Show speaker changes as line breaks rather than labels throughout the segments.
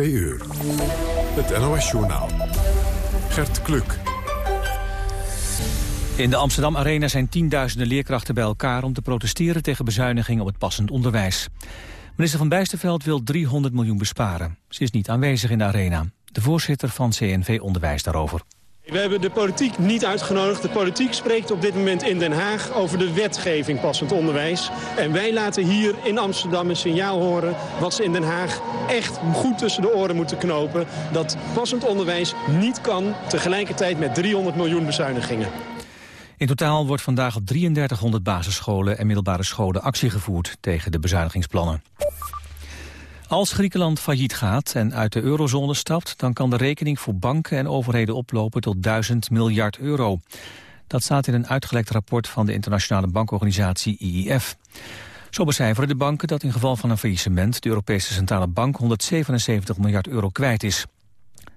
2 uur. Het NOS-journaal. Gert Kluk.
In de Amsterdam Arena zijn tienduizenden leerkrachten bij elkaar... om te protesteren tegen bezuinigingen op het passend onderwijs. Minister van Bijsterveld wil 300 miljoen besparen. Ze is niet aanwezig in de arena. De voorzitter van CNV Onderwijs daarover.
We hebben de politiek niet uitgenodigd. De politiek spreekt op dit moment in Den Haag over de wetgeving passend onderwijs. En wij laten hier in Amsterdam een signaal horen wat ze in Den Haag echt goed tussen de oren moeten knopen. Dat passend onderwijs niet kan tegelijkertijd met 300 miljoen bezuinigingen.
In totaal wordt vandaag op 3300 basisscholen en middelbare scholen actie gevoerd tegen de bezuinigingsplannen. Als Griekenland failliet gaat en uit de eurozone stapt... dan kan de rekening voor banken en overheden oplopen tot 1000 miljard euro. Dat staat in een uitgelekt rapport van de internationale bankorganisatie IIF. Zo becijferen de banken dat in geval van een faillissement... de Europese Centrale Bank 177 miljard euro kwijt is.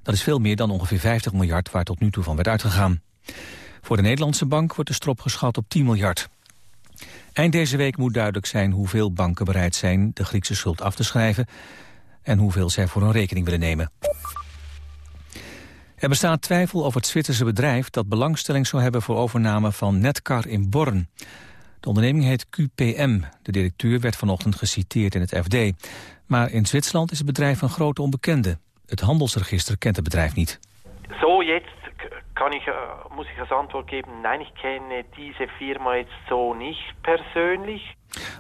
Dat is veel meer dan ongeveer 50 miljard waar tot nu toe van werd uitgegaan. Voor de Nederlandse bank wordt de strop geschat op 10 miljard. Eind deze week moet duidelijk zijn hoeveel banken bereid zijn de Griekse schuld af te schrijven en hoeveel zij voor hun rekening willen nemen. Er bestaat twijfel over het Zwitserse bedrijf dat belangstelling zou hebben voor overname van Netcar in Born. De onderneming heet QPM. De directeur werd vanochtend geciteerd in het FD. Maar in Zwitserland is het bedrijf een grote onbekende. Het handelsregister kent het bedrijf niet.
Zo, jetzt kann ich, äh, muss ich als Antwort geben, nein, ich kenne diese Firma jetzt so nicht persönlich.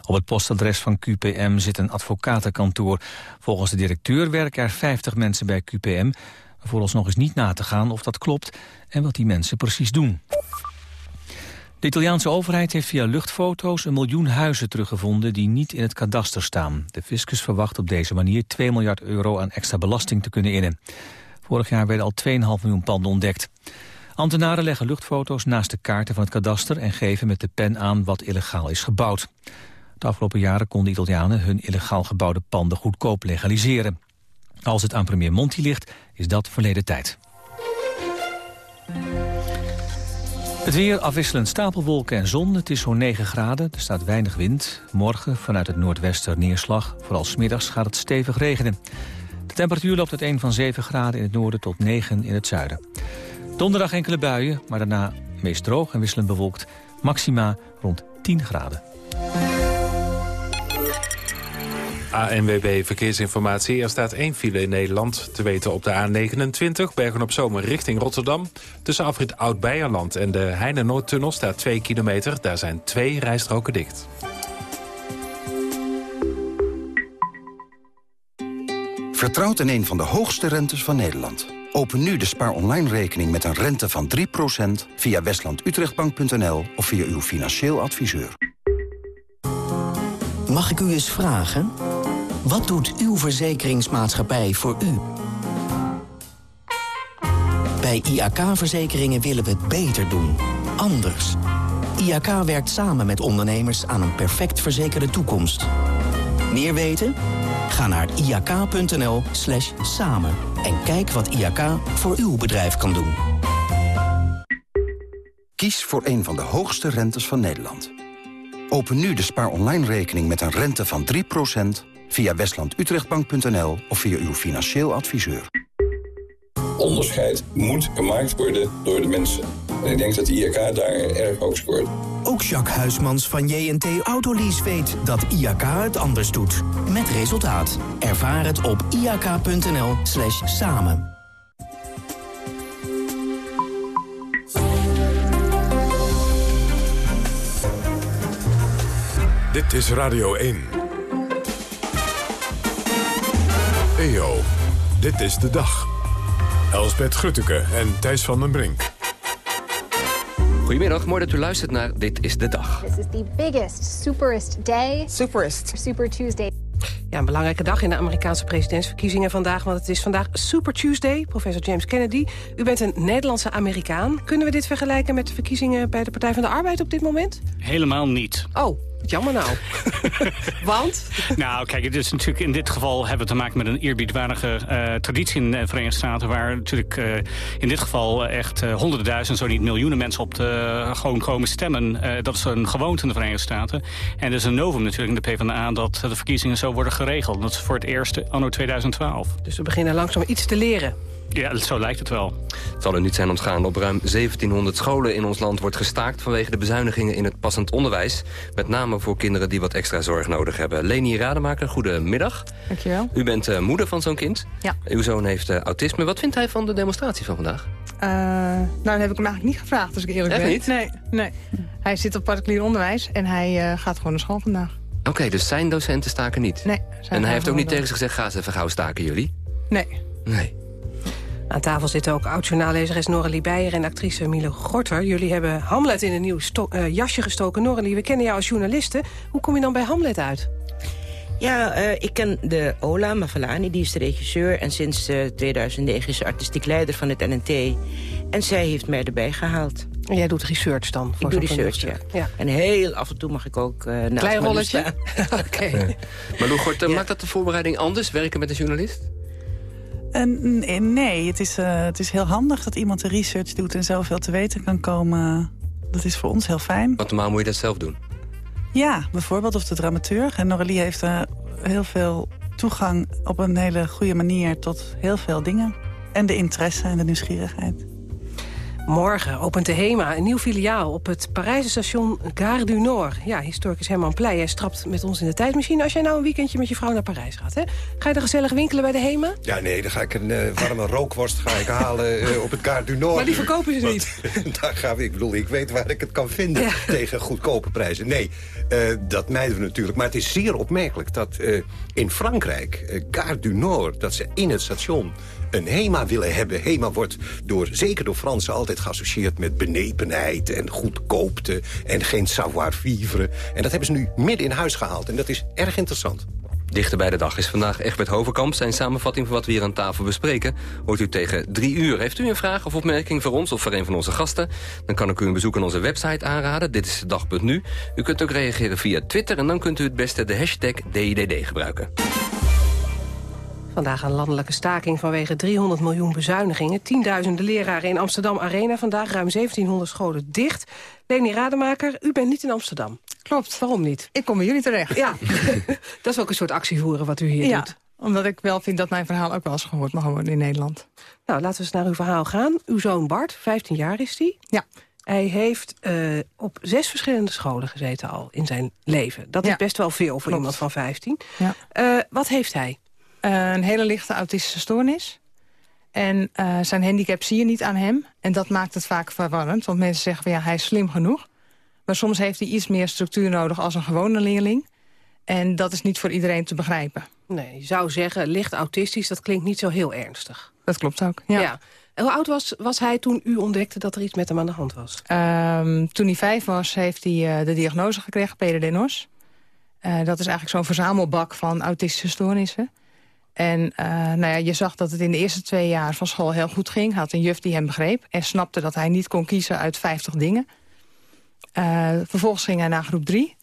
Op het postadres van QPM zit een advocatenkantoor. Volgens de directeur werken er 50 mensen bij QPM. Vooralsnog is niet na te gaan of dat klopt en wat die mensen precies doen. De Italiaanse overheid heeft via luchtfoto's een miljoen huizen teruggevonden die niet in het kadaster staan. De fiscus verwacht op deze manier 2 miljard euro aan extra belasting te kunnen innen. Vorig jaar werden al 2,5 miljoen panden ontdekt. Ambtenaren leggen luchtfoto's naast de kaarten van het kadaster... en geven met de pen aan wat illegaal is gebouwd. De afgelopen jaren konden Italianen hun illegaal gebouwde panden goedkoop legaliseren. Als het aan premier Monti ligt, is dat verleden tijd. Het weer afwisselend stapelwolken en zon. Het is zo'n 9 graden, er staat weinig wind. Morgen vanuit het noordwesten neerslag. Vooral smiddags gaat het stevig regenen. De temperatuur loopt uit 1 van 7 graden in het noorden tot 9 in het zuiden. Donderdag enkele buien, maar daarna meest droog en wisselend bewolkt. Maxima rond 10 graden.
ANWB Verkeersinformatie. Er staat één file in Nederland, te weten op de A29... Bergen-op-Zomer richting Rotterdam. Tussen afrit Oud-Beierland en de Heine-Noordtunnel staat 2 kilometer. Daar zijn twee rijstroken dicht.
Vertrouwt in een van de hoogste rentes van Nederland. Open nu de spaar online rekening met een rente van 3% via westlandutrechtbank.nl of via uw financieel adviseur.
Mag ik u eens vragen? Wat doet uw verzekeringsmaatschappij voor u? Bij IAK-verzekeringen willen we het beter doen. Anders. IAK werkt samen met ondernemers aan een perfect verzekerde toekomst. Meer weten? Ga naar iak.nl slash samen en kijk wat IAK voor uw bedrijf kan doen.
Kies voor een van de hoogste rentes van Nederland. Open nu de spaar online rekening met een rente van 3% via westlandutrechtbank.nl of via uw financieel adviseur.
Onderscheid moet gemaakt worden door de mensen. En ik denk dat de IAK daar erg hoog scoort.
Ook Jacques Huismans van JNT Autolease weet dat IAK het anders doet. Met resultaat. Ervaar het op iak.nl slash samen.
Dit is Radio 1. EO, dit is de dag. Elsbeth Grutteke en Thijs van den Brink.
Goedemiddag, mooi dat u luistert naar Dit is de Dag.
This is the biggest, superest day.
Superest.
Super Tuesday.
Ja, een belangrijke dag in de Amerikaanse presidentsverkiezingen vandaag... want het is vandaag Super Tuesday, professor James Kennedy. U bent een Nederlandse Amerikaan. Kunnen we dit vergelijken met de verkiezingen... bij de Partij van de Arbeid op dit moment?
Helemaal niet.
Oh, Jammer nou. Want?
Nou, kijk, het is natuurlijk in dit geval hebben we te maken met een eerbiedwaardige uh, traditie in de Verenigde Staten... waar natuurlijk uh, in dit geval echt uh, honderden duizend, zo niet miljoenen mensen op de, gewoon komen stemmen. dat is een gewoonte in de Verenigde Staten. En er is een novum natuurlijk in de PvdA dat de verkiezingen zo worden geregeld. Dat is voor het eerste anno 2012.
Dus we beginnen langzaam iets te leren.
Ja, zo lijkt het wel.
Het zal er niet zijn ontgaan. Op ruim 1700 scholen in ons land wordt gestaakt... vanwege de bezuinigingen in het passend onderwijs. Met name voor kinderen die wat extra zorg nodig hebben. Leni Rademaker, goedemiddag.
Dankjewel.
U bent uh, moeder van zo'n kind.
Ja.
Uw zoon heeft uh, autisme. Wat vindt hij van de demonstratie van vandaag?
Uh, nou, dat heb ik hem eigenlijk niet gevraagd, als ik eerlijk
Echt
ben.
niet?
Nee, nee. Hij zit op particulier onderwijs en hij gaat gewoon naar school vandaag.
Oké, okay, dus zijn docenten staken niet?
Nee.
En hij heeft ook niet tegen zich gezegd, ga eens even gauw staken jullie?
Nee.
Nee.
Aan tafel zitten ook oud-journaallezeres Noralie Beijer en actrice Miele Gorter. Jullie hebben Hamlet in een nieuw uh, jasje gestoken. Noralie, we kennen jou als journaliste. Hoe kom je dan bij Hamlet uit?
Ja, uh, ik ken de Ola Mavalani, die is de regisseur... en sinds uh, 2009 is ze artistiek leider van het NNT. En zij heeft mij erbij gehaald.
En jij doet research dan?
Voor ik doe research, ja. ja. En heel af en toe mag ik ook uh, naast
Klein rolletje? Oké.
Okay. Ja. Maar Lou Gorter, ja. maakt dat de voorbereiding anders, werken met een journalist?
Uh, nee, het is, uh, het is heel handig dat iemand de research doet en zoveel te weten kan komen. Dat is voor ons heel fijn.
Want normaal moet je dat zelf doen?
Ja, bijvoorbeeld of de dramaturg. En Noralie heeft uh, heel veel toegang op een hele goede manier tot heel veel dingen. En de interesse en de nieuwsgierigheid.
Morgen opent de HEMA een nieuw filiaal op het Parijse station Gare du Nord. Ja, historicus Herman Pleij, hij strapt met ons in de tijdmachine. Als jij nou een weekendje met je vrouw naar Parijs gaat, hè? ga je dan gezellig winkelen bij de HEMA?
Ja, nee, dan ga ik een uh, warme rookworst ga ik halen uh, op het Gare du Nord.
Maar die verkopen ze niet.
Want, daar gaan we, ik bedoel, ik weet waar ik het kan vinden ja. tegen goedkope prijzen. Nee, uh, dat mijden we natuurlijk. Maar het is zeer opmerkelijk dat in Frankrijk, Gare du Nord... dat ze in het station een HEMA willen hebben. HEMA wordt door, zeker door Fransen altijd geassocieerd met benepenheid en goedkoopte en geen savoir-vivre. En dat hebben ze nu midden in huis gehaald en dat is erg interessant.
Dichter bij de dag is vandaag Egbert Hovenkamp. Zijn samenvatting van wat we hier aan tafel bespreken... hoort u tegen drie uur. Heeft u een vraag of opmerking voor ons of voor een van onze gasten... dan kan ik u een bezoek aan onze website aanraden. Dit is dag.nu. U kunt ook reageren via Twitter... en dan kunt u het beste de hashtag DIDD gebruiken.
Vandaag een landelijke staking vanwege 300 miljoen bezuinigingen. Tienduizenden leraren in Amsterdam Arena. Vandaag ruim 1700 scholen dicht. Leni Rademaker, u bent niet in Amsterdam.
Klopt.
Waarom niet?
Ik kom bij jullie terecht.
Ja, dat is ook een soort actievoeren wat u hier
ja,
doet.
omdat ik wel vind dat mijn verhaal ook wel eens gehoord mag worden in Nederland.
Nou, laten we eens naar uw verhaal gaan. Uw zoon Bart, 15 jaar is hij.
Ja.
Hij heeft uh, op zes verschillende scholen gezeten al in zijn leven. Dat
Ja.
is best wel veel voor
Klopt.
iemand van 15.
Ja.
Uh, wat heeft hij?
Uh, een hele lichte autistische stoornis. En uh, zijn handicap zie je niet aan hem. En dat maakt het vaak verwarrend. Want mensen zeggen van ja, hij is slim genoeg. Maar soms heeft hij iets meer structuur nodig als een gewone leerling. En dat is niet voor iedereen te begrijpen.
Nee, je zou zeggen, licht autistisch, dat klinkt niet zo heel ernstig.
Dat klopt ook, ja.
ja. En hoe oud was, was hij toen u ontdekte dat er iets met hem aan de hand was?
Um, toen hij vijf was, heeft hij uh, de diagnose gekregen, PDD-NOS. Uh, dat is eigenlijk zo'n verzamelbak van autistische stoornissen. En uh, nou ja, je zag dat het in de eerste twee jaar van school heel goed ging. Had een juf die hem begreep en snapte dat hij niet kon kiezen uit 50 dingen. Uh, vervolgens ging hij naar groep drie.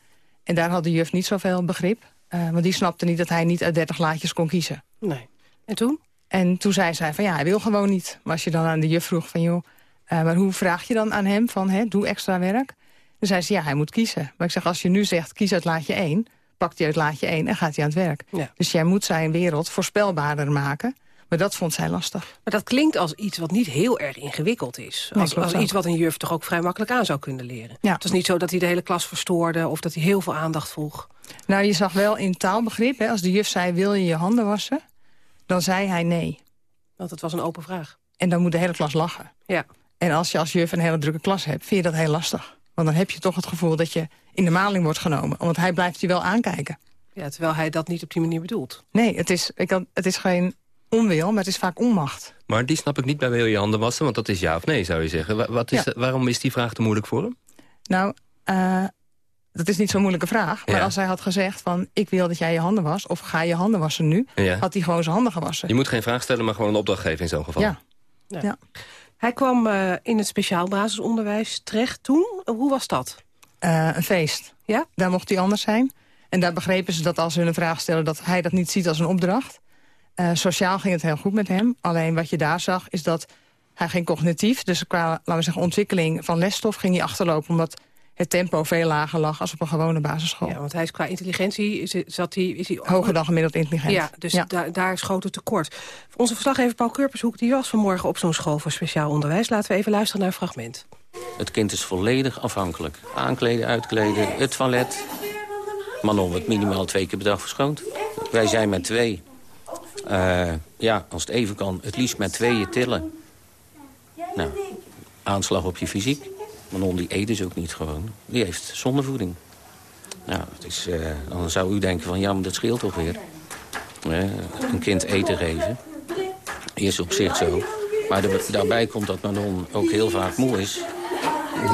En daar had de juf niet zoveel begrip. Uh, want die snapte niet dat hij niet uit 30 laadjes kon kiezen.
Nee. En toen?
En toen zei zij van ja, hij wil gewoon niet. Maar als je dan aan de juf vroeg van joh, maar hoe vraag je dan aan hem van hè, doe extra werk? Dan zei ze ja, hij moet kiezen. Maar ik zeg als je nu zegt kies uit laadje 1, pakt hij uit laadje 1 en gaat hij aan het werk.
Ja.
Dus jij moet zijn wereld voorspelbaarder maken. Maar dat vond zij lastig.
Maar dat klinkt als iets wat niet heel erg ingewikkeld is. Als, als iets wat een juf toch ook vrij makkelijk aan zou kunnen leren.
Ja.
Het is niet zo dat hij de hele klas verstoorde... of dat hij heel veel aandacht vroeg.
Nou, je zag wel in taalbegrip, hè, als de juf zei wil je je handen wassen... dan zei hij nee.
Want het was een open vraag.
En dan moet de hele klas lachen.
Ja.
En als je als juf een hele drukke klas hebt, vind je dat heel lastig. Want dan heb je toch het gevoel dat je in de maling wordt genomen. Want hij blijft je wel aankijken.
Ja, terwijl hij dat niet op die manier bedoelt.
Nee, het is, ik had, het is geen onwil, maar het is vaak onmacht.
Maar die snap ik niet bij wil je handen wassen, want dat is ja of nee, zou je zeggen. Wa- Wat is,
Ja.
Waarom is die vraag te moeilijk voor hem?
Nou, uh, dat is niet zo'n moeilijke vraag. Maar
Ja.
als hij had gezegd van, ik wil dat jij je handen was... of ga je handen wassen nu,
Ja.
had hij gewoon zijn handen gewassen.
Je moet geen vraag stellen, maar gewoon een opdracht geven in zo'n geval.
Ja.
Ja. Hij kwam uh, in het speciaal basisonderwijs terecht toen. Hoe was dat?
Uh, een feest.
Ja?
Daar mocht hij anders zijn. En daar begrepen ze dat als ze hun een vraag stellen... dat hij dat niet ziet als een opdracht. Uh, sociaal ging het heel goed met hem. Alleen wat je daar zag is dat hij ging cognitief. Dus qua laten we zeggen, ontwikkeling van lesstof ging hij achterlopen... omdat het tempo veel lager lag als op een gewone basisschool.
Ja, want hij is qua intelligentie is, zat hij, is hij...
Hoger dan gemiddeld intelligent.
Ja, dus ja. Daar, daar schoot het tekort. Onze verslaggever Paul Kurpershoek die was vanmorgen op zo'n school voor speciaal onderwijs. Laten we even luisteren naar een fragment.
Het kind is volledig afhankelijk. Aankleden, uitkleden, het toilet. Manon wordt minimaal twee keer per dag verschoond. Wij zijn met twee. Uh, ja, als het even kan, het liefst met tweeën tillen. Nou, aanslag op je fysiek. Manon die eet dus ook niet gewoon. Die heeft zondevoeding. Nou, het is, uh, dan zou u denken van ja, maar dat scheelt toch weer. Een kind eten geven. Is op zich zo. Maar daarbij komt dat Manon ook heel vaak moe is.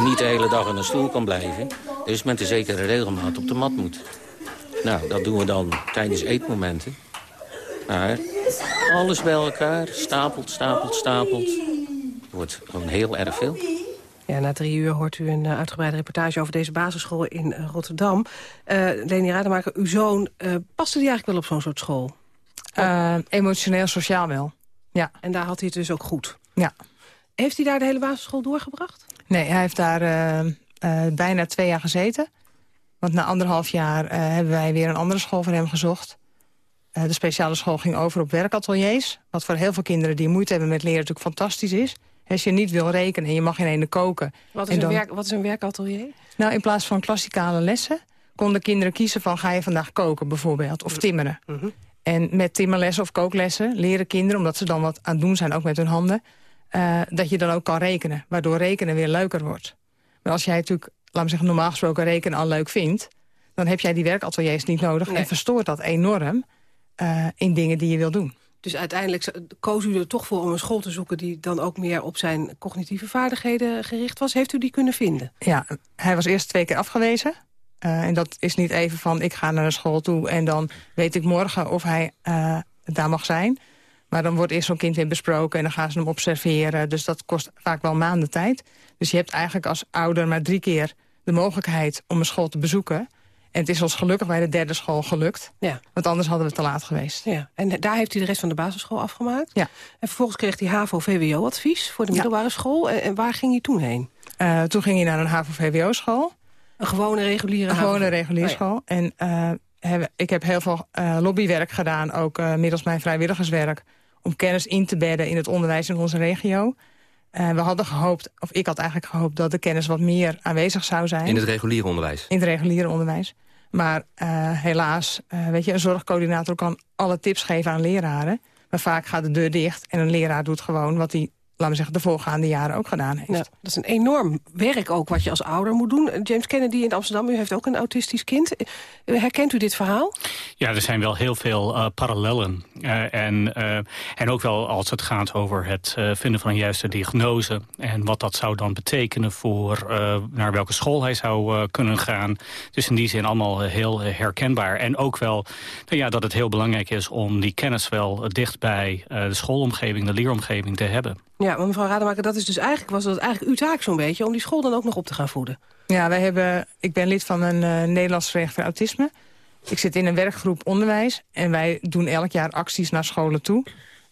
Niet de hele dag in een stoel kan blijven. Dus met een zekere regelmaat op de mat moet. Nou, dat doen we dan tijdens eetmomenten. Maar alles bij elkaar, stapelt, stapelt, stapelt. Wordt gewoon heel erg veel.
Ja, na drie uur hoort u een uh, uitgebreide reportage over deze basisschool in uh, Rotterdam. Uh, Leni Rademaker, uw zoon, paste die eigenlijk wel op zo'n soort school?
emotioneel, sociaal wel, ja.
En daar had hij het dus ook goed?
Ja.
Heeft hij daar de hele basisschool doorgebracht?
Nee, hij heeft daar bijna twee jaar gezeten. Want na anderhalf jaar hebben wij weer een andere school voor hem gezocht. de speciale school ging over op werkateliers. Wat voor heel veel kinderen die moeite hebben met leren natuurlijk fantastisch is. Als je niet wil rekenen en je mag in ene koken.
Wat is, een, werk, wat is een werkatelier?
Nou, in plaats van klassikale lessen konden kinderen kiezen van... ga je vandaag koken bijvoorbeeld, of timmeren.
Mm -hmm.
En met timmerlessen of kooklessen leren kinderen... omdat ze dan wat aan het doen zijn, ook met hun handen... Uh, dat je dan ook kan rekenen, waardoor rekenen weer leuker wordt. Maar als jij natuurlijk, laten we zeggen, normaal gesproken rekenen al leuk vindt... dan heb jij die werkateliers niet nodig nee. en verstoort dat enorm... Uh, in dingen die je wil doen.
Dus uiteindelijk koos u er toch voor om een school te zoeken... die dan ook meer op zijn cognitieve vaardigheden gericht was. Heeft u die kunnen vinden?
Ja, hij was eerst twee keer afgewezen. Uh, en dat is niet even van, ik ga naar een school toe... en dan weet ik morgen of hij uh, daar mag zijn. Maar dan wordt eerst zo'n kind weer besproken... en dan gaan ze hem observeren. Dus dat kost vaak wel maanden tijd. Dus je hebt eigenlijk als ouder maar drie keer de mogelijkheid... om een school te bezoeken... En het is ons gelukkig bij de derde school gelukt.
Ja.
Want anders hadden we te laat geweest.
Ja. En daar heeft hij de rest van de basisschool afgemaakt?
Ja.
En vervolgens kreeg hij HAVO-VWO-advies voor de middelbare ja. school. En, waar ging hij toen heen?
Uh, toen ging hij naar een HAVO-VWO-school.
Een gewone reguliere
Een gewone reguliere school. Oh, ja. En uh, heb, ik heb heel veel uh, lobbywerk gedaan, ook middels mijn vrijwilligerswerk... om kennis in te bedden in het onderwijs in onze regio... Uh, we hadden gehoopt, of ik had eigenlijk gehoopt... dat de kennis wat meer aanwezig zou zijn.
In het reguliere onderwijs?
In het reguliere onderwijs. Maar uh, helaas, uh, weet je, een zorgcoördinator kan alle tips geven aan leraren. Maar vaak gaat de deur dicht en een leraar doet gewoon wat hij laten we zeggen, de voorgaande jaren ook gedaan heeft.
Nou, dat is een enorm werk ook wat je als ouder moet doen. James Kennedy in Amsterdam, u heeft ook een autistisch kind. Herkent u dit verhaal?
Ja, er zijn wel heel veel uh, parallellen. Uh, en, uh, en ook wel als het gaat over het vinden van een juiste diagnose... en wat dat zou dan betekenen voor naar welke school hij zou kunnen gaan. Dus in die zin allemaal heel herkenbaar. En ook wel nou ja, dat het heel belangrijk is om die kennis wel dicht bij de schoolomgeving, de leeromgeving te hebben.
Ja, maar mevrouw Rademaker, dat is dus eigenlijk, was dat eigenlijk uw taak zo'n beetje... om die school dan ook nog op te gaan voeden?
Ja, wij hebben, ik ben lid van een uh, Nederlands Vereniging voor Autisme. Ik zit in een werkgroep onderwijs. En wij doen elk jaar acties naar scholen toe.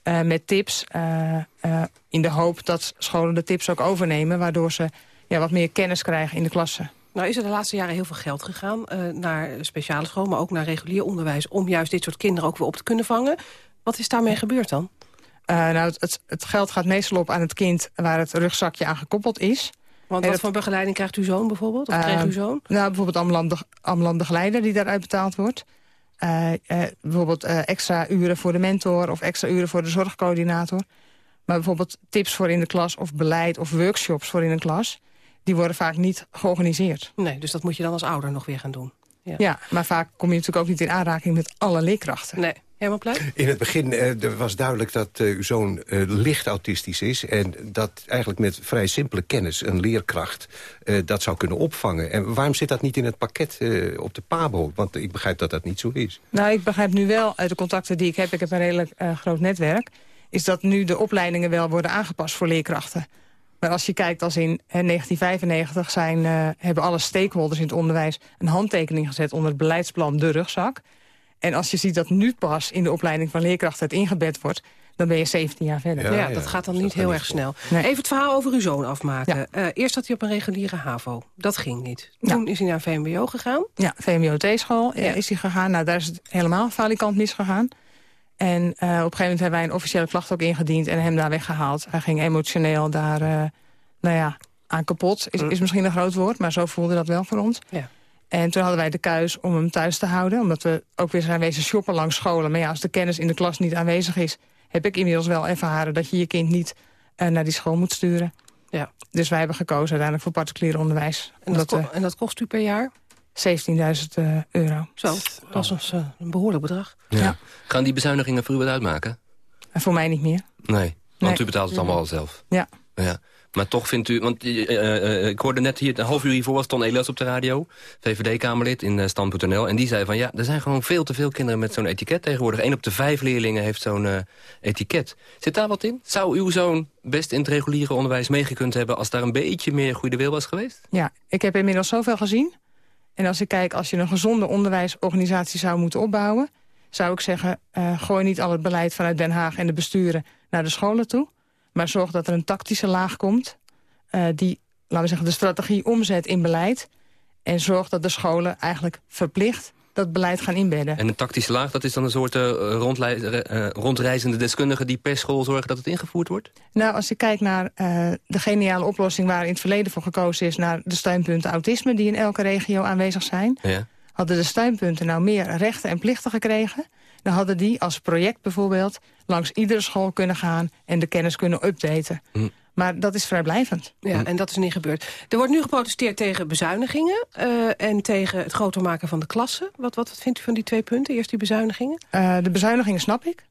Uh, met tips. Uh, in de hoop dat scholen de tips ook overnemen. Waardoor ze ja, wat meer kennis krijgen in de klassen.
Nou is er de laatste jaren heel veel geld gegaan naar speciale school... maar ook naar regulier onderwijs... om juist dit soort kinderen ook weer op te kunnen vangen. Wat is daarmee gebeurd dan?
Uh, nou, het, het, geld gaat meestal op aan het kind waar het rugzakje aan gekoppeld is.
Want wat dat, voor begeleiding krijgt uw zoon bijvoorbeeld? Of kreeg uw zoon?
Nou, bijvoorbeeld ambulant, begeleider die daaruit betaald wordt. Uh, bijvoorbeeld extra uren voor de mentor of extra uren voor de zorgcoördinator. Maar bijvoorbeeld tips voor in de klas of beleid of workshops voor in een klas... die worden vaak niet georganiseerd.
Nee, dus dat moet je dan als ouder nog weer gaan doen.
Ja, ja maar vaak kom je natuurlijk ook niet in aanraking met alle leerkrachten.
Nee.
In het begin uh, er was duidelijk dat uh, uw zoon uh, licht autistisch is... en dat eigenlijk met vrij simpele kennis een leerkracht dat zou kunnen opvangen. En waarom zit dat niet in het pakket op de PABO? Want ik begrijp dat dat niet zo is.
Nou, ik begrijp nu wel uit de contacten die ik heb... ik heb een redelijk groot netwerk... is dat nu de opleidingen wel worden aangepast voor leerkrachten. Maar als je kijkt als in 1995 zijn, uh, hebben alle stakeholders in het onderwijs... een handtekening gezet onder het beleidsplan De Rugzak. En als je ziet dat nu pas in de opleiding van leerkrachten het ingebed wordt dan ben je 17 jaar verder.
Ja, dat gaat dan niet heel erg snel. Even het verhaal over uw zoon afmaken. Uh, eerst zat hij op een reguliere HAVO. Dat ging niet. Toen is hij naar VMBO gegaan.
Ja, VMBO-T-school is hij gegaan. Nou, daar is het helemaal falikant misgegaan. En uh, op een gegeven moment hebben wij een officiële klacht ook ingediend... en hem daar weggehaald. Hij ging emotioneel daar, uh, nou ja, aan kapot. Is, mm. is misschien een groot woord, maar zo voelde dat wel voor ons. Ja. En toen hadden wij de keus om hem thuis te houden. Omdat we ook weer zijn wezen shoppen langs scholen. Maar ja, als de kennis in de klas niet aanwezig is heb ik inmiddels wel ervaren dat je je kind niet uh, naar die school moet sturen. Ja. Dus wij hebben gekozen uiteindelijk voor particulier onderwijs.
En dat, ko en dat kost u per jaar?
17.000 uh, euro.
Zo, dat is uh, een behoorlijk bedrag.
Ja. ja. Gaan die bezuinigingen voor u wat uitmaken?
En voor mij niet meer.
Nee, want nee. u betaalt het allemaal al zelf.
Ja.
ja. Maar toch vindt u... Want uh, uh, ik hoorde net hier, een half uur hiervoor was Ton Elias op de radio. VVD-Kamerlid in uh, Stand.nl. En die zei van ja, er zijn gewoon veel te veel kinderen met zo'n etiket tegenwoordig. Eén op de vijf leerlingen heeft zo'n etiket. Zit daar wat in? Zou uw zoon best in het reguliere onderwijs meegekund hebben... als daar een beetje meer goede wil was geweest?
Ja, ik heb inmiddels zoveel gezien. En als ik kijk, als je een gezonde onderwijsorganisatie zou moeten opbouwen... zou ik zeggen, gooi niet al het beleid vanuit Den Haag en de besturen naar de scholen toe maar zorg dat er een tactische laag komt... Uh, die, laten we zeggen, de strategie omzet in beleid... en zorg dat de scholen eigenlijk verplicht dat beleid gaan inbedden.
En een tactische laag, dat is dan een soort uh, uh, rondreizende deskundige... die per school zorgen dat het ingevoerd wordt?
Nou, als je kijkt naar de geniale oplossing... waar in het verleden voor gekozen is... naar de steunpunten autisme die in elke regio aanwezig zijn... Ja. hadden de steunpunten nou meer rechten en plichten gekregen... dan hadden die als project bijvoorbeeld langs iedere school kunnen gaan... en de kennis kunnen updaten. Hm. Maar dat is vrijblijvend.
Ja, hm. en dat is niet gebeurd. Er wordt nu geprotesteerd tegen bezuinigingen... Uh, en tegen het groter maken van de klassen. Wat, wat, vindt u van die twee punten? Eerst die bezuinigingen?
Uh, de bezuinigingen snap ik.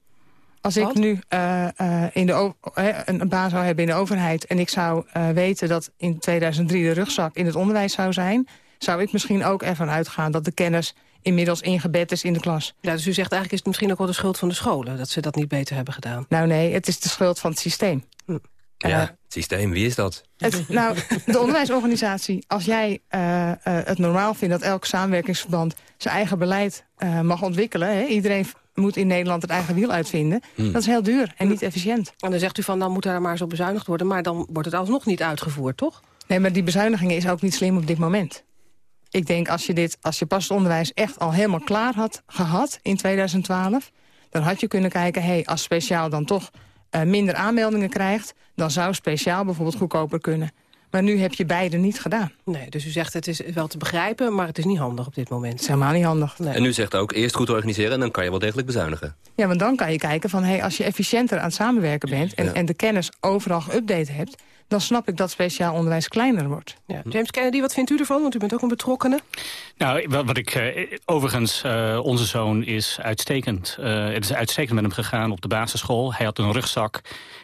Als ik nu uh, in de een baan zou hebben in de overheid... en ik zou weten dat in 2003 de rugzak in het onderwijs zou zijn... zou ik misschien ook ervan uitgaan dat de kennis inmiddels ingebed is in de klas.
Ja, dus u zegt eigenlijk is het misschien ook wel de schuld van de scholen... dat ze dat niet beter hebben gedaan.
Nou nee, het is de schuld van het systeem. Hm.
Ja, het systeem, wie is dat?
Het, nou, de onderwijsorganisatie. Als jij uh, uh, het normaal vindt dat elk samenwerkingsverband... zijn eigen beleid uh, mag ontwikkelen... Hè? iedereen moet in Nederland het eigen wiel uitvinden. Hm. Dat is heel duur en niet efficiënt.
En dan zegt u van, dan moet er maar zo bezuinigd worden... maar dan wordt het alsnog niet uitgevoerd, toch?
Nee, maar die bezuinigingen is ook niet slim op dit moment. Ik denk als je, dit, als je pas het onderwijs echt al helemaal klaar had gehad in 2012... dan had je kunnen kijken, hey, als speciaal dan toch uh, minder aanmeldingen krijgt... dan zou speciaal bijvoorbeeld goedkoper kunnen. Maar nu heb je beide niet gedaan.
Nee, dus u zegt het is wel te begrijpen, maar het is niet handig op dit moment. Het
is helemaal niet handig.
Nee. En u zegt ook eerst goed organiseren en dan kan je wel degelijk bezuinigen.
Ja, want dan kan je kijken van hey, als je efficiënter aan het samenwerken bent... en, en de kennis overal geüpdate hebt dan snap ik dat speciaal onderwijs kleiner wordt.
Ja. James Kennedy, wat vindt u ervan? Want u bent ook een betrokkene.
Nou, wat ik... Uh, overigens, uh, onze zoon is uitstekend. Uh, het is uitstekend met hem gegaan op de basisschool. Hij had een rugzak.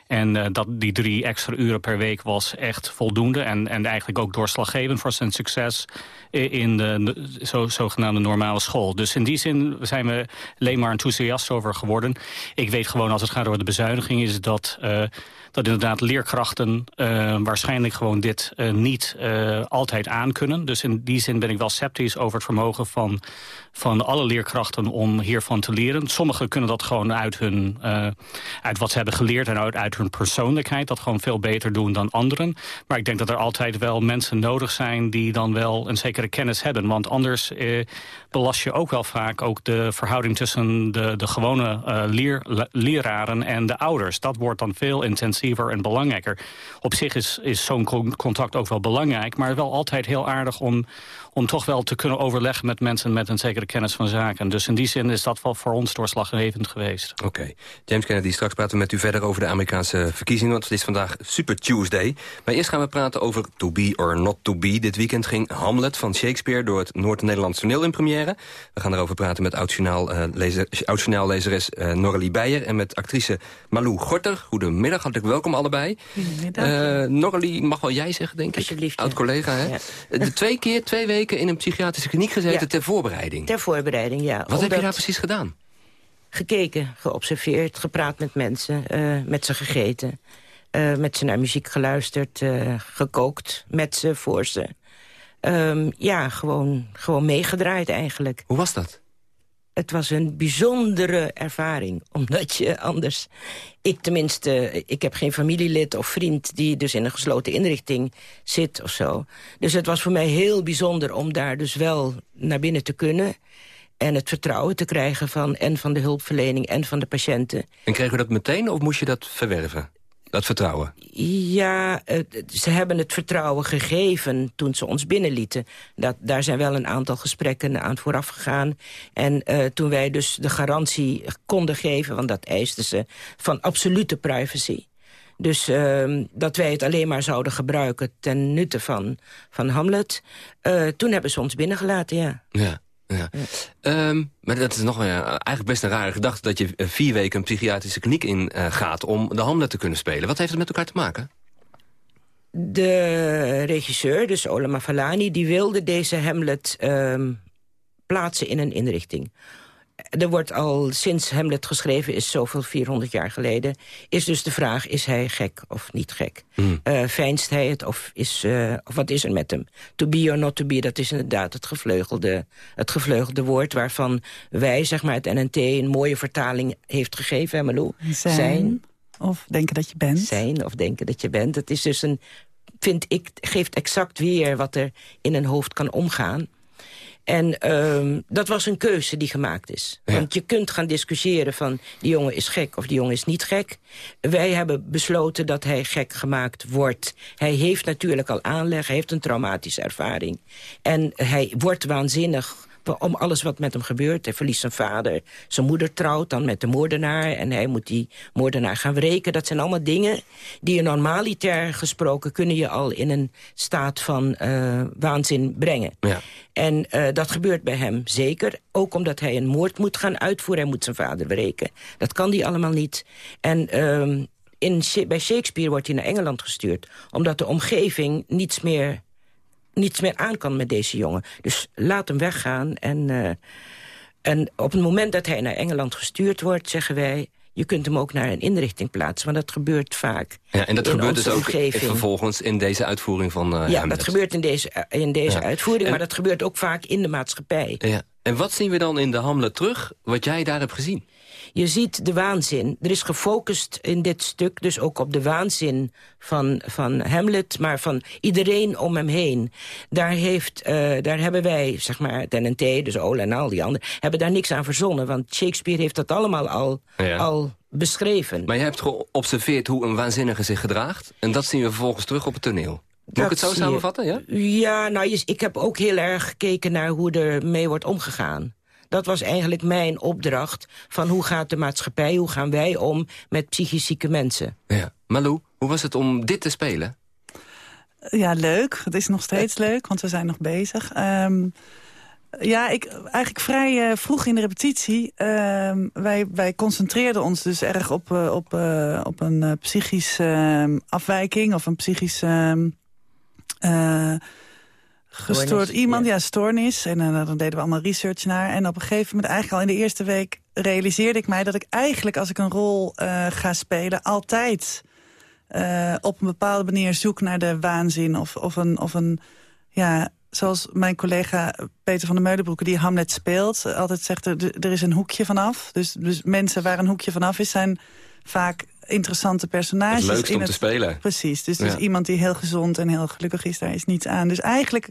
En dat, die drie extra uren per week was echt voldoende. En, en eigenlijk ook doorslaggevend voor zijn succes in de, zo, zogenaamde normale school. Dus in die zin zijn we alleen maar enthousiast over geworden. Ik weet gewoon, als het gaat over de bezuiniging... is dat dat inderdaad leerkrachten uh, waarschijnlijk gewoon dit uh, niet uh, altijd aankunnen. Dus in die zin ben ik wel sceptisch over het vermogen van, van alle leerkrachten om hiervan te leren. Sommigen kunnen dat gewoon uit, hun, uit wat ze hebben geleerd en uit, uit hun persoonlijkheid dat gewoon veel beter doen dan anderen. Maar ik denk dat er altijd wel mensen nodig zijn die dan wel een zekere kennis hebben. Want anders belast je ook wel vaak ook de verhouding tussen de, de gewone leer, leraren en de ouders. Dat wordt dan veel intensiever en belangrijker. Op zich is, is zo'n contact ook wel belangrijk... maar wel altijd heel aardig om, om toch wel te kunnen overleggen met mensen met een zekere kennis van zaken. Dus in die zin is dat wel voor ons doorslaggevend geweest.
Oké. James Kennedy, straks praten we met u verder over de Amerikaanse verkiezingen, want het is vandaag Super Tuesday. Maar eerst gaan we praten over To Be or Not To Be. Dit weekend ging Hamlet van Shakespeare door het Noord-Nederlands toneel in première. We gaan erover praten met oud-journaallezeres uh, Norrelie Beijer en met actrice Malou Gorter. Goedemiddag, hartelijk welkom allebei. Uh, mag wel jij zeggen, denk ik.
Alsjeblieft.
Oud-collega, hè? De twee keer, twee weken in een psychiatrische kliniek gezeten ter voorbereiding.
Ter voorbereiding, ja.
Wat Omdat... heb je daar precies gedaan?
Gekeken, geobserveerd, gepraat met mensen, uh, met ze gegeten. Uh, met ze naar muziek geluisterd, gekookt, met ze, voor ze. Um, ja, gewoon, gewoon meegedraaid eigenlijk.
Hoe was dat?
Het was een bijzondere ervaring, omdat je anders... Ik tenminste, ik heb geen familielid of vriend... die dus in een gesloten inrichting zit of zo. Dus het was voor mij heel bijzonder om daar dus wel naar binnen te kunnen... en het vertrouwen te krijgen van en van de hulpverlening en van de patiënten.
En kregen we dat meteen of moest je dat verwerven? Dat vertrouwen?
Ja, ze hebben het vertrouwen gegeven toen ze ons binnenlieten. Dat, daar zijn wel een aantal gesprekken aan vooraf gegaan. En uh, toen wij dus de garantie konden geven, want dat eisten ze... van absolute privacy. Dus uh, dat wij het alleen maar zouden gebruiken ten nutte van, van Hamlet. Uh, toen hebben ze ons binnengelaten, ja.
Ja. Ja. Um, maar dat is nog wel ja, eigenlijk best een rare gedachte... dat je eh, vier weken een psychiatrische kliniek in uh, gaat... om de Hamlet te kunnen spelen. Wat heeft het met elkaar te maken?
De regisseur, dus Olema Falani, die wilde deze Hamlet um, plaatsen in een inrichting er wordt al sinds Hamlet geschreven is, zoveel 400 jaar geleden... is dus de vraag, is hij gek of niet gek? Mm. Uh, fijnst hij het of, is, uh, of wat is er met hem? To be or not to be, dat is inderdaad het gevleugelde, het gevleugelde woord... waarvan wij, zeg maar, het NNT een mooie vertaling heeft gegeven, Malou.
Zijn, Zijn, of denken dat je bent.
Zijn of denken dat je bent. Het is dus een, vind ik, geeft exact weer wat er in een hoofd kan omgaan... En um, dat was een keuze die gemaakt is. Want je kunt gaan discussiëren van... die jongen is gek of die jongen is niet gek. Wij hebben besloten dat hij gek gemaakt wordt. Hij heeft natuurlijk al aanleg, hij heeft een traumatische ervaring. En hij wordt waanzinnig om alles wat met hem gebeurt. Hij verliest zijn vader. Zijn moeder trouwt dan met de moordenaar. En hij moet die moordenaar gaan wreken. Dat zijn allemaal dingen die je normaliter gesproken... kunnen je al in een staat van uh, waanzin brengen. Ja. En uh, dat gebeurt bij hem zeker. Ook omdat hij een moord moet gaan uitvoeren. Hij moet zijn vader wreken. Dat kan hij allemaal niet. En... Uh, in, bij Shakespeare wordt hij naar Engeland gestuurd... omdat de omgeving niets meer niets meer aan kan met deze jongen. Dus laat hem weggaan. En, uh, en op het moment dat hij naar Engeland gestuurd wordt, zeggen wij... je kunt hem ook naar een inrichting plaatsen, want dat gebeurt vaak.
Ja, en dat gebeurt dus ook vervolgens in deze uitvoering van uh,
Ja, dat gebeurt in deze, eh, in deze uitvoering, maar dat gebeurt ook vaak in de maatschappij.
Ja. En wat zien we dan in de Hamlet terug, wat jij daar hebt gezien?
Je ziet de waanzin. Er is gefocust in dit stuk dus ook op de waanzin van, van Hamlet... maar van iedereen om hem heen. Daar, heeft, uh, daar hebben wij, zeg maar, TNT, dus Ola en al die anderen... hebben daar niks aan verzonnen, want Shakespeare heeft dat allemaal al, al beschreven.
Maar je hebt geobserveerd hoe een waanzinnige zich gedraagt... en dat zien we vervolgens terug op het toneel. Moet ik het zo samenvatten, ja?
Ja, nou, ik heb ook heel erg gekeken naar hoe er mee wordt omgegaan. Dat was eigenlijk mijn opdracht van hoe gaat de maatschappij... hoe gaan wij om met psychisch zieke mensen.
Ja. Malou, hoe was het om dit te spelen?
Ja, leuk. Het is nog steeds leuk, want we zijn nog bezig. Um, ja, ik, eigenlijk vrij uh, vroeg in de repetitie. Uh, wij, wij concentreerden ons dus erg op, uh, op, uh, op een psychische afwijking... of een psychisch gestoord iemand, ja, stoornis. En uh, dan deden we allemaal research naar. En op een gegeven moment, eigenlijk al in de eerste week... realiseerde ik mij dat ik eigenlijk, als ik een rol uh, ga spelen... altijd uh, op een bepaalde manier zoek naar de waanzin. Of, of, een, of een, ja, zoals mijn collega Peter van der Meulenbroek... die Hamlet speelt, altijd zegt er, er is een hoekje vanaf. Dus, dus mensen waar een hoekje vanaf is, zijn vaak interessante personages.
Het leukst om te spelen.
Precies, dus, dus iemand die heel gezond en heel gelukkig is, daar is niets aan. Dus eigenlijk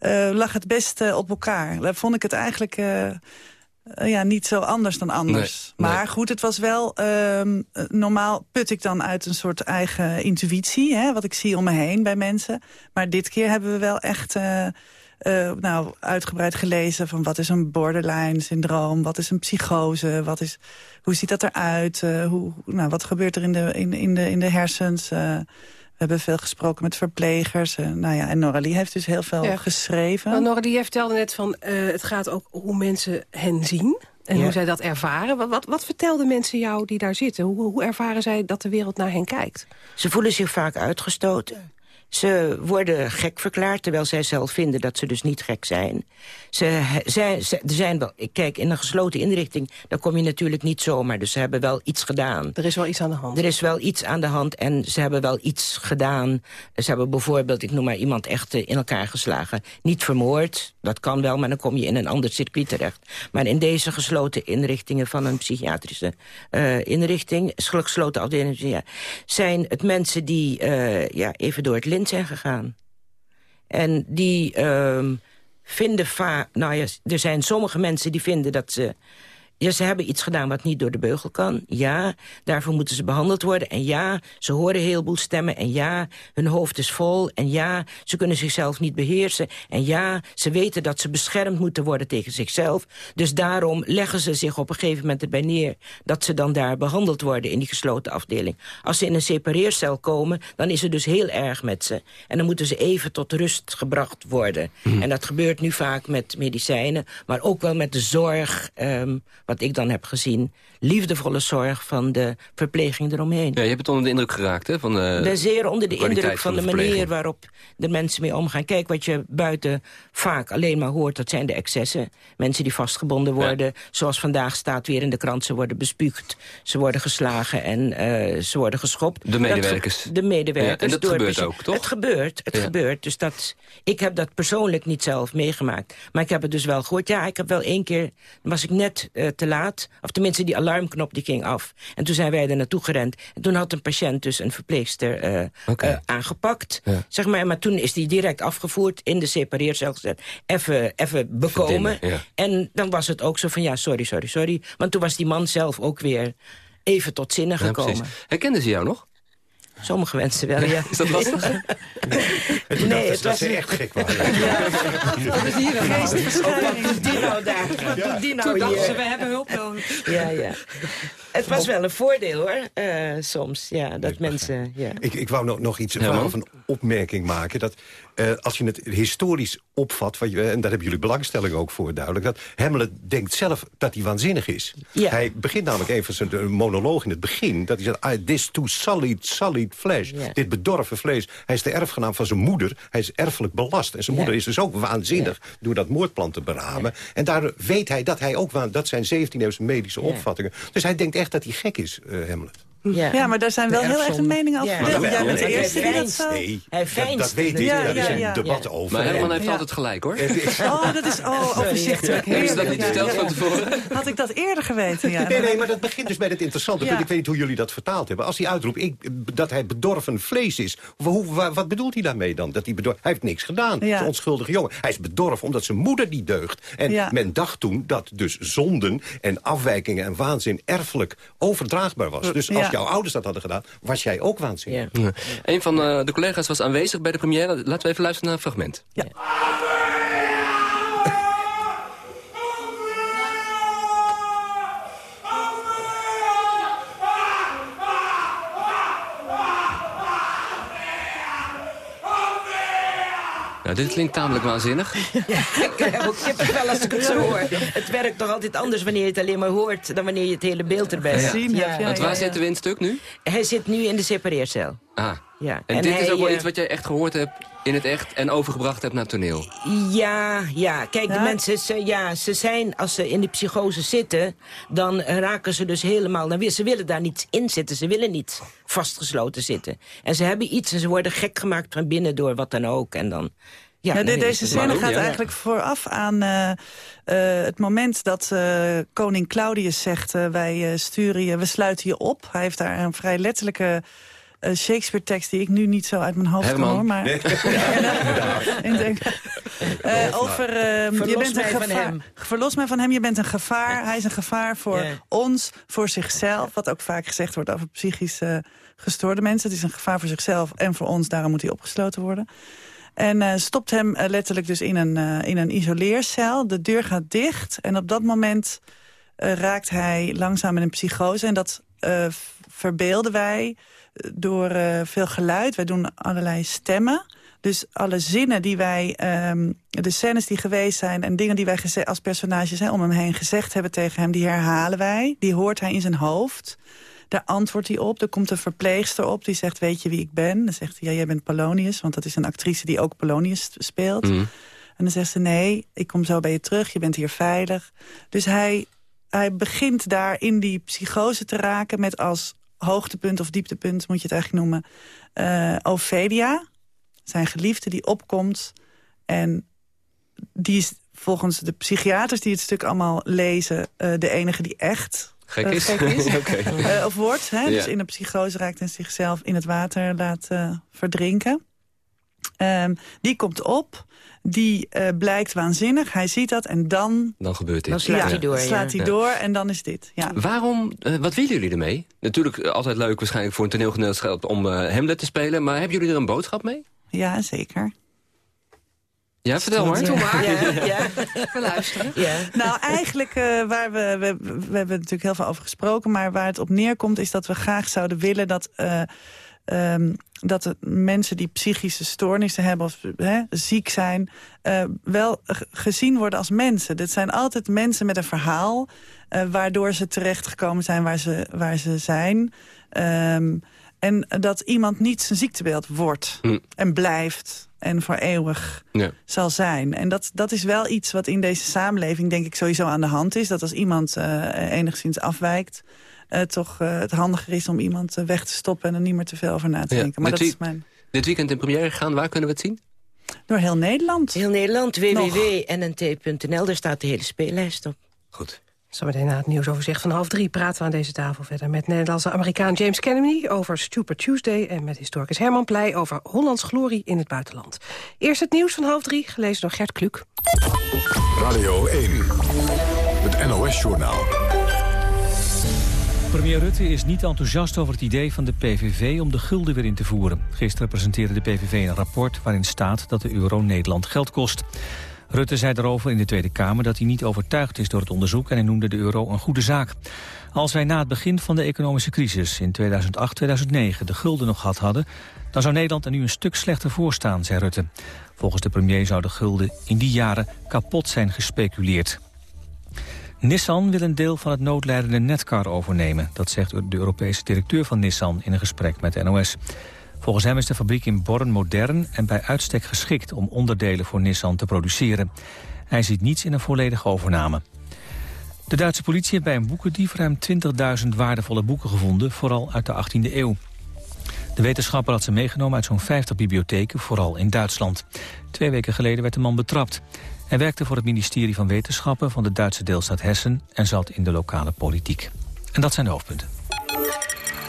uh, lag het best uh, op elkaar. Daar vond ik het eigenlijk uh, ja, niet zo anders dan anders. Nee, maar nee. goed, het was wel... ehm, normaal put ik dan uit een soort eigen intuïtie, hè, wat ik zie om me heen bij mensen. Maar dit keer hebben we wel echt... Uh, nou, uitgebreid gelezen van wat is een borderline-syndroom... wat is een psychose, wat is, hoe ziet dat eruit... Uh, hoe, nou, wat gebeurt er in de, in, in de, in de hersens... Uh, we hebben veel gesproken met verplegers. nou ja, en Noralie heeft dus heel veel ja. geschreven.
Nou, Noralie vertelde net van, het gaat ook hoe mensen hen zien... En ja. hoe zij dat ervaren. Wat, wat, wat, vertelden mensen jou die daar zitten? Hoe, hoe ervaren zij dat de wereld naar hen kijkt?
Ze voelen zich vaak uitgestoten. Ze worden gek verklaard, terwijl zij zelf vinden dat ze dus niet gek zijn. Ze, zij, ze, er zijn wel, kijk, in een gesloten inrichting, daar kom je natuurlijk niet zomaar. Dus ze hebben wel iets gedaan.
Er is wel iets aan de hand.
Er is wel iets aan de hand en ze hebben wel iets gedaan. Ze hebben bijvoorbeeld, ik noem maar iemand echt in elkaar geslagen. Niet vermoord, dat kan wel, maar dan kom je in een ander circuit terecht. Maar in deze gesloten inrichtingen van een psychiatrische uh, inrichting, gesloten afdeling, ja, zijn het mensen die uh, ja, even door het lint zijn gegaan. En die uh, vinden vaak... Nou ja, er zijn sommige mensen die vinden dat ze ja, ze hebben iets gedaan wat niet door de beugel kan. Ja, daarvoor moeten ze behandeld worden. En ja, ze horen een heleboel stemmen. En ja, hun hoofd is vol. En ja, ze kunnen zichzelf niet beheersen. En ja, ze weten dat ze beschermd moeten worden tegen zichzelf. Dus daarom leggen ze zich op een gegeven moment erbij neer... dat ze dan daar behandeld worden in die gesloten afdeling. Als ze in een separeercel komen, dan is het dus heel erg met ze. En dan moeten ze even tot rust gebracht worden. Hmm. En dat gebeurt nu vaak met medicijnen, maar ook wel met de zorg... Um, wat ik dan heb gezien... liefdevolle zorg van de verpleging eromheen.
Ja, je hebt het onder de indruk geraakt, hè? Van de,
ik ben zeer onder de, indruk van, de, manier waarop de mensen mee omgaan. Kijk, wat je buiten vaak alleen maar hoort, dat zijn de excessen. Mensen die vastgebonden worden. Zoals vandaag staat weer in de krant, ze worden bespuugd. Ze worden geslagen en uh, ze worden geschopt.
De medewerkers.
de medewerkers. Ja,
en dat gebeurt ook, toch?
Het gebeurt, het ja. gebeurt. Dus dat, ik heb dat persoonlijk niet zelf meegemaakt. Maar ik heb het dus wel gehoord. Ja, ik heb wel één keer, was ik net uh, te laat. Of tenminste, die alarmknop die ging af. En toen zijn wij er naartoe gerend. En toen had een patiënt dus een verpleegster uh, okay. uh, aangepakt. Ja. Zeg maar, maar toen is die direct afgevoerd, in de separeercel gezet. Even, even bekomen. Ja. En dan was het ook zo van, ja, sorry, sorry, sorry. Want toen was die man zelf ook weer even tot zinnen gekomen. Ja,
Herkenden ze jou nog?
Sommige mensen wel, ja.
Is dat lastig?
nee, nee het was ze echt gek waren. Ja.
Wat is hier geestverschijning? Die nou daar.
Ja. Die nou Toen hier. Ze, we hebben hulp nodig.
Ja, ja. Het was wel een voordeel, hoor, uh, soms. Ja, dat mensen... Ja.
Ik, ik wou nog, nog iets ja, van een opmerking maken. Dat uh, als je het historisch opvat, wat je, en daar hebben jullie belangstelling ook voor duidelijk... dat Hamlet denkt zelf dat hij waanzinnig is.
Ja.
Hij begint namelijk even zijn monoloog in het begin... dat hij zegt, ah, this too solid, solid Ja. Dit bedorven vlees. Hij is de erfgenaam van zijn moeder. Hij is erfelijk belast. En zijn moeder is dus ook waanzinnig door dat moordplan te beramen. En daar weet hij dat hij ook... Dat zijn 17e-eeuwse medische opvattingen. Dus hij denkt echt dat hij gek is, uh, Hamlet.
Ja. ja, maar daar zijn wel heel erg een mening over. Ja. Jij bent de eerste die dat zo...
Nee, dat, dat weet ik. Ja, Daar is een debat over.
Maar Herman heeft altijd gelijk, hoor.
Oh, dat is oh, overzichtelijk.
Hebben ze dat niet verteld van tevoren?
Had ik dat eerder geweten, ja.
Nee, nee, maar dat begint dus bij het interessante. Ik weet niet hoe jullie dat vertaald hebben. Als hij uitroept ik, dat hij bedorven vlees is. Hoe, wat bedoelt hij daarmee dan? Dat hij, bedorven, hij heeft niks gedaan. Ja. Een onschuldige jongen. Hij is bedorven omdat zijn moeder niet deugt. En men dacht toen dat dus zonden en afwijkingen en waanzin erfelijk overdraagbaar was. Dus als jouw ouders dat hadden gedaan was jij ook waanzinnig.
Een van uh, de collega's was aanwezig bij de première. Laten we even luisteren naar een fragment.
Ja.
Nou, dit klinkt tamelijk waanzinnig.
Ja, ik heb ook kippenvel als ik het zo hoor. Het werkt toch altijd anders wanneer je het alleen maar hoort... dan wanneer je het hele beeld erbij
ziet. Ja.
Ja. Want waar zitten we in het stuk nu?
Hij zit nu in de separeercel.
Ah.
Ja.
En, en dit hij, is ook wel iets wat je echt gehoord hebt in het echt en overgebracht hebt naar toneel.
Ja, ja. Kijk, ja? de mensen, ze, ja, ze zijn, als ze in de psychose zitten... dan raken ze dus helemaal... Dan, ze willen daar niet in zitten, ze willen niet vastgesloten zitten. En ze hebben iets en ze worden gek gemaakt van binnen door wat dan ook. En dan...
Ja, deze scène gaat ja. eigenlijk vooraf aan uh, uh, het moment dat uh, koning Claudius zegt... wij sturen je, we sluiten je op. Hij heeft daar een vrij letterlijke uh, Shakespeare-tekst die ik nu niet zo uit mijn hoofd
Herman.
kan hoor. Maar, nee. ik denk, uh, over, uh, je bent een gevaar. Verlos mij van hem, je bent een gevaar. Hij is een gevaar voor yeah. ons, voor zichzelf. Wat ook vaak gezegd wordt over psychisch gestoorde mensen. Het is een gevaar voor zichzelf en voor ons, daarom moet hij opgesloten worden. En uh, stopt hem uh, letterlijk dus in een, uh, in een isoleercel. De deur gaat dicht en op dat moment raakt hij langzaam in een psychose. En dat verbeelden wij door uh, veel geluid. Wij doen allerlei stemmen. Dus alle zinnen die wij, um, de scènes die geweest zijn... en dingen die wij als personages hè, om hem heen gezegd hebben tegen hem... die herhalen wij, die hoort hij in zijn hoofd. Daar antwoordt hij op. Er komt een verpleegster op die zegt, weet je wie ik ben? Dan zegt hij, ja, jij bent Polonius. Want dat is een actrice die ook Polonius speelt.
Mhm.
En dan zegt ze, nee, ik kom zo bij je terug. Je bent hier veilig. Dus hij, hij begint daar in die psychose te raken... met als hoogtepunt of dieptepunt, moet je het eigenlijk noemen... eh Ophelia, zijn geliefde, die opkomt... en die is volgens de psychiaters die het stuk allemaal lezen... eh, de enige die echt
Gek
eh,
is.
gek is. Of wordt. Hè?
Ja.
Dus in een psychose raakt en zichzelf in het water laat verdrinken. Ehm, die komt op. Die eh, blijkt waanzinnig. Hij ziet dat en dan...
Dan gebeurt dit.
Dan slaat
ja,
hij door, ja.
slaat hij
Ja.
door en dan is dit. Ja.
Waarom, eh, wat willen jullie ermee? Natuurlijk eh, altijd leuk waarschijnlijk voor een toneelgenootschap om eh, Hamlet te spelen. Maar hebben jullie er een boodschap mee?
ja, zeker.
Ja, vertel maar.
Doe maar.
Ja,
ja.
We luisteren.
Ja.
Nou, eigenlijk, eh, waar we, we, we hebben er natuurlijk heel veel over gesproken... maar waar het op neerkomt is dat we graag zouden willen... dat, eh, ehm, dat mensen die psychische stoornissen hebben of hè, ziek zijn... eh, wel gezien worden als mensen. Dit zijn altijd mensen met een verhaal... eh, waardoor ze terechtgekomen zijn waar ze, waar ze zijn... Ehm, en dat iemand niet zijn ziektebeeld wordt
Hm.
en blijft en voor eeuwig
Ja.
zal zijn. En dat, dat is wel iets wat in deze samenleving denk ik sowieso aan de hand is. Dat als iemand eh, enigszins afwijkt... eh, toch eh, het handiger is om iemand eh, weg te stoppen... en er niet meer te veel over na te
Ja.
denken. Maar
Dit
dat is mijn...
Dit weekend in première gegaan, waar kunnen we het zien?
Door heel Nederland.
Heel Nederland, www.nnt.nl, daar staat de hele speellijst op.
Goed.
Zometeen na het nieuwsoverzicht van half drie praten we aan deze tafel verder... met Nederlandse Amerikaan James Kennedy over Super Tuesday... en met historicus Herman Pleij over Hollands glorie in het buitenland. Eerst het nieuws van half drie, gelezen door Gert Kluk.
Radio 1, het NOS-journaal.
Premier Rutte is niet enthousiast over het idee van de PVV om de gulden weer in te voeren. Gisteren presenteerde de PVV een rapport waarin staat dat de euro Nederland geld kost. Rutte zei daarover in de Tweede Kamer dat hij niet overtuigd is door het onderzoek en hij noemde de euro een goede zaak. Als wij na het begin van de economische crisis in 2008-2009 de gulden nog gehad hadden, dan zou Nederland er nu een stuk slechter voor staan, zei Rutte. Volgens de premier zou de gulden in die jaren kapot zijn gespeculeerd. Nissan wil een deel van het noodlijdende Netcar overnemen. Dat zegt de Europese directeur van Nissan in een gesprek met de NOS. Volgens hem is de fabriek in Born modern en bij uitstek geschikt... om onderdelen voor Nissan te produceren. Hij ziet niets in een volledige overname. De Duitse politie heeft bij een boekendief ruim 20.000 waardevolle boeken gevonden... vooral uit de 18e eeuw. De wetenschapper had ze meegenomen uit zo'n 50 bibliotheken, vooral in Duitsland. Twee weken geleden werd de man betrapt. Hij werkte voor het ministerie van Wetenschappen van de Duitse deelstaat Hessen... en zat in de lokale politiek. En dat zijn de hoofdpunten.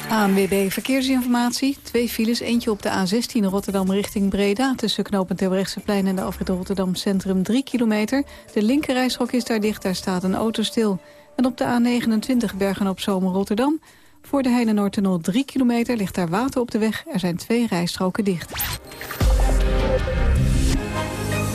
ANWB Verkeersinformatie. Twee files, eentje op de A16 Rotterdam richting Breda... tussen knooppunt Terbrechtseplein en de afrit Rotterdam Centrum 3 kilometer. De linkerrijstrook is daar dicht, daar staat een auto stil. En op de A29 Bergen op Zomer Rotterdam... voor de Heine-Noordtunnel 3 kilometer ligt daar water op de weg. Er zijn twee rijstroken dicht.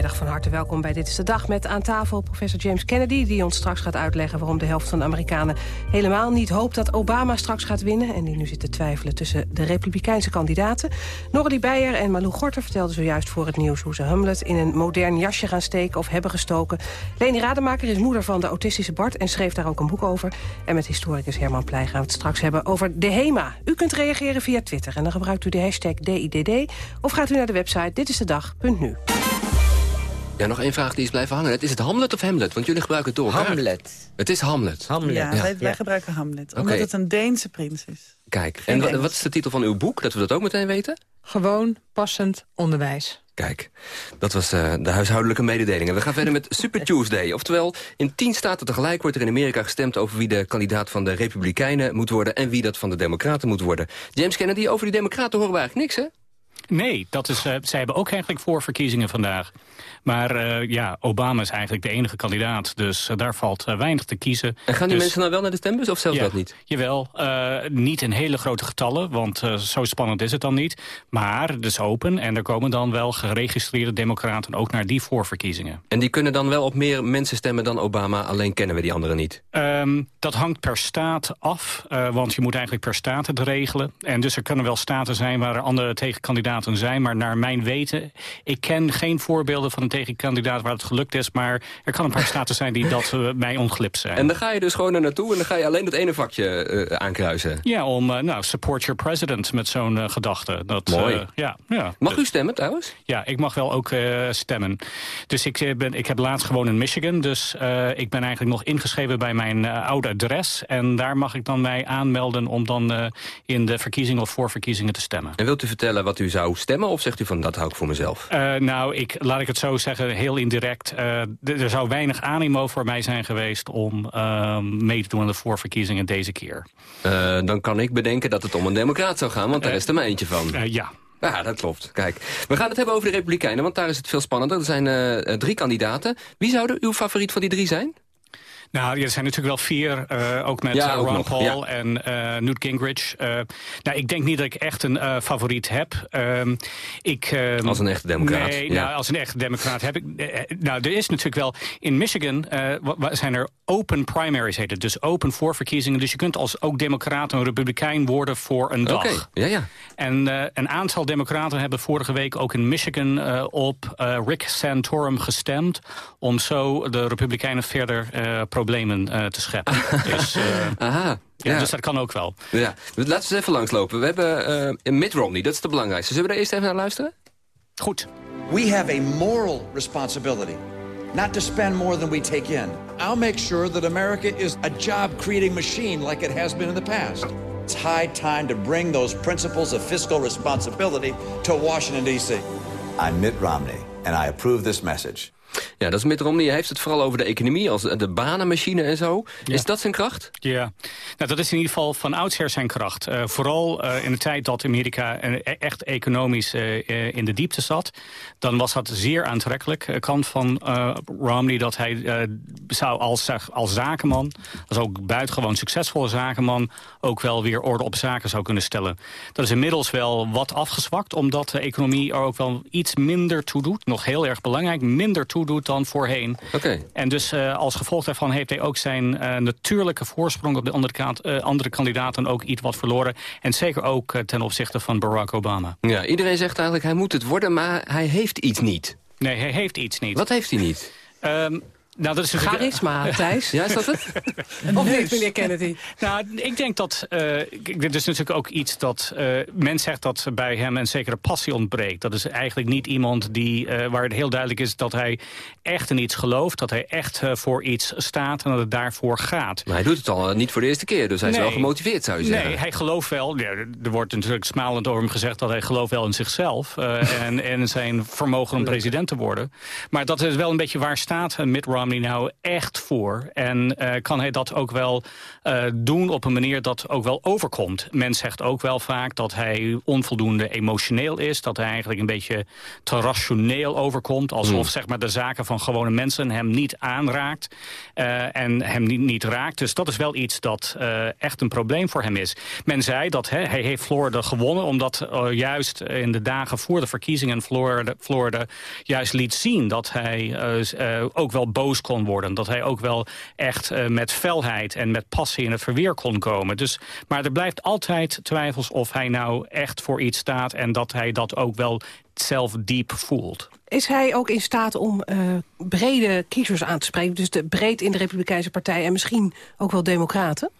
Goedemiddag, van harte welkom bij Dit is de Dag met aan tafel professor James Kennedy... die ons straks gaat uitleggen waarom de helft van de Amerikanen helemaal niet hoopt dat Obama straks gaat winnen... en die nu zit te twijfelen tussen de republikeinse kandidaten. Norrie Beijer en Malou Gorter vertelden zojuist voor het nieuws... hoe ze Hamlet in een modern jasje gaan steken of hebben gestoken. Leni Rademaker is moeder van de autistische Bart en schreef daar ook een boek over. En met historicus Herman Pleij gaan we het straks hebben over de HEMA. U kunt reageren via Twitter en dan gebruikt u de hashtag DIDD... of gaat u naar de website ditistedag.nu.
Ja, nog één vraag die is blijven hangen. Is het Hamlet of Hamlet? Want jullie gebruiken het door.
Hamlet.
Het is Hamlet.
Ja, wij, wij gebruiken Hamlet. Omdat het een Deense prins is.
Kijk, en wa- wat is de titel van uw boek? Dat we dat ook meteen weten?
Gewoon passend onderwijs.
Kijk, dat was eh, de huishoudelijke mededelingen. We gaan verder met Super Tuesday. Oftewel, in tien staten tegelijk wordt er in Amerika gestemd... over wie de kandidaat van de Republikeinen moet worden... en wie dat van de Democraten moet worden. James Kennedy, over die Democraten horen we eigenlijk niks, hè?
Nee, dat is, eh, zij hebben ook eigenlijk voorverkiezingen vandaag. Maar eh, ja, Obama is eigenlijk de enige kandidaat. Dus eh, daar valt eh, weinig te kiezen.
En gaan die
Dus-
mensen nou wel naar de stembus of zelfs
Ja,
dat niet?
Jawel, niet in hele grote getallen, want zo spannend is het dan niet. Maar het is open en er komen dan wel geregistreerde democraten ook naar die voorverkiezingen.
En die kunnen dan wel op meer mensen stemmen dan Obama, alleen kennen we die anderen niet.
Ehm, dat hangt per staat af, want je moet eigenlijk per staat het regelen. En dus er kunnen wel staten zijn waar er andere tegenkandidaten tegenkandidaten zijn. Maar naar mijn weten, ik ken geen voorbeelden van een tegenkandidaat waar het gelukt is. Maar er kan een paar staten zijn die dat uh, mij ontglipt zijn.
En dan ga je dus gewoon er naartoe en dan ga je alleen dat ene vakje uh, aankruisen.
Ja, om, nou, support your president met zo'n gedachte. Dat,
Mooi.
ja, ja.
Mag u stemmen trouwens?
Ja, ik mag wel ook stemmen. Dus ik, ben, ik heb laatst gewoon in Michigan. Dus ik ben eigenlijk nog ingeschreven bij mijn oude adres. En daar mag ik dan mij aanmelden om dan in de verkiezingen of voorverkiezingen te stemmen.
En wilt u vertellen wat u zou stemmen of zegt u van dat hou ik voor mezelf?
Nou, ik, laat ik het zo zeggen, heel indirect. Uh, er zou weinig animo voor mij zijn geweest om uh, mee te doen aan de voorverkiezingen deze keer.
Uh, dan kan ik bedenken dat het om een democraat zou gaan, want daar is er maar eentje van.
ja.
Ja, dat klopt. Kijk, we gaan het hebben over de Republikeinen, want daar is het veel spannender. Er zijn drie kandidaten. Wie zouden uw favoriet van die drie zijn?
Nou, er zijn natuurlijk wel vier, uh, ook met
ja,
uh, Ron
nog,
Paul
ja.
en uh, Newt Gingrich. nou, ik denk niet dat ik echt een favoriet heb. Ehm, ik,
als een echte democraat?
Nee,
ja.
nou, als een echte democraat heb ik... nou, er is natuurlijk wel... In Michigan zijn er open primaries, heet het. Dus open voorverkiezingen. Dus je kunt als ook democraat een republikein worden voor een dag.
Oké, ja, ja.
En een aantal democraten hebben vorige week ook in Michigan op Rick Santorum gestemd... om zo de republikeinen verder problemen uh, te scheppen. dus, uh,
Aha.
Ja, dus dat kan ook wel.
Ja. Laten we eens even langslopen. We hebben uh, Mitt Romney, dat is de belangrijkste. Zullen we daar eerst even naar luisteren?
Goed.
We have a moral responsibility. Not to spend more than we take in. I'll make sure that America is a job-creating machine like it has been in the past. It's high time to bring those principles of fiscal responsibility to Washington, D.C.
I'm Mitt Romney, and I approve this message.
Ja, dat is Mitt Romney. Hij heeft het vooral over de economie, als de banenmachine en zo.
Ja.
Is dat zijn kracht?
Ja, nou, dat is in ieder geval van oudsher zijn kracht. Uh, vooral uh, in de tijd dat Amerika uh, echt economisch in de diepte zat... dan was dat zeer aantrekkelijk. kant van Romney dat hij zou als, als zakenman... als ook buitengewoon succesvolle zakenman... ook wel weer orde op zaken zou kunnen stellen. Dat is inmiddels wel wat afgezwakt... omdat de economie er ook wel iets minder toe doet. Nog heel erg belangrijk, minder toe doet dan voorheen.
Okay.
En dus uh, als gevolg daarvan heeft hij ook zijn uh, natuurlijke voorsprong... op de andere, kant, uh, andere kandidaten ook iets wat verloren. En zeker ook ten opzichte van Barack Obama.
Ja, iedereen zegt eigenlijk hij moet het worden, maar hij heeft iets niet.
Nee, hij heeft iets niet.
Wat heeft hij niet?
Um, nou, dat is een
Charisma, Thijs.
ja, is dat het?
of niet, meneer Kennedy?
Nou, ik denk dat... Uh, dit is natuurlijk ook iets dat... Uh, men zegt dat bij hem een zekere passie ontbreekt. Dat is eigenlijk niet iemand die, uh, waar het heel duidelijk is dat hij echt in iets gelooft. Dat hij echt voor iets staat en dat het daarvoor gaat.
Maar hij doet het al niet voor de eerste keer, dus hij is wel gemotiveerd, zou je zeggen.
Nee, hij gelooft wel... Ja, er wordt natuurlijk smalend over hem gezegd dat hij gelooft wel in zichzelf. en, en zijn vermogen om president te worden. Maar dat is wel een beetje waar staat Mitt Romney nou echt voor? En uh, kan hij dat ook wel uh, doen op een manier dat ook wel overkomt? Men zegt ook wel vaak dat hij onvoldoende emotioneel is. Dat hij eigenlijk een beetje te rationeel overkomt. Alsof mm. zeg maar, de zaken van gewone mensen hem niet aanraakt. Uh, en hem niet, niet, raakt. Dus dat is wel iets dat echt een probleem voor hem is. Men zei dat hè, hij heeft Florida gewonnen. Omdat juist in de dagen voor de verkiezingen Florida, Florida juist liet zien dat hij ook wel boos kon worden. Dat hij ook wel echt uh, met felheid en met passie in het verweer kon komen. Dus, maar er blijft altijd twijfels of hij nou echt voor iets staat... en dat hij dat ook wel zelf diep voelt.
Is hij ook in staat om uh, brede kiezers aan te spreken? Dus de, breed in de Republikeinse Partij en misschien ook wel democraten?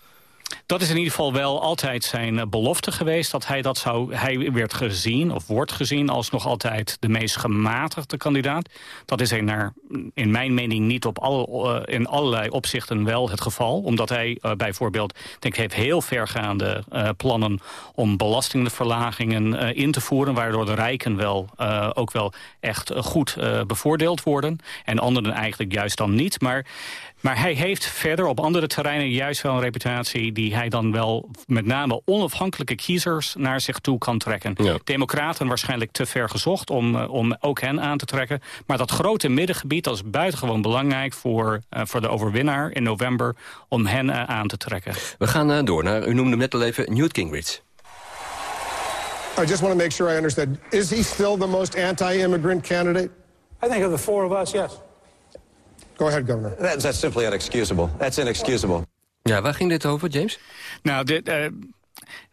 Dat is in ieder geval wel altijd zijn belofte geweest. Dat hij dat zou. Hij werd gezien, of wordt gezien, als nog altijd de meest gematigde kandidaat. Dat is naar, in mijn mening niet op alle, uh, in allerlei opzichten wel het geval. Omdat hij uh, bijvoorbeeld, denk ik, heeft heel vergaande uh, plannen om belastingverlagingen in te voeren. Waardoor de rijken wel ook wel echt goed bevoordeeld worden. En anderen eigenlijk juist dan niet. Maar maar hij heeft verder op andere terreinen juist wel een reputatie... die hij dan wel met name onafhankelijke kiezers naar zich toe kan trekken.
Ja.
Democraten waarschijnlijk te ver gezocht om, om ook hen aan te trekken. Maar dat grote middengebied dat is buitengewoon belangrijk... voor, uh, voor de overwinnaar in november om hen uh, aan te trekken.
We gaan uh, door naar, u noemde net al even Newt Gingrich.
I just want to make sure I understand. Is he still the most anti-immigrant candidate?
I think of the four of us, yes.
Go ahead, Governor.
That's, that's simply inexcusable. That's inexcusable.
Ja, waar ging dit over, James?
Nou, dit... Uh,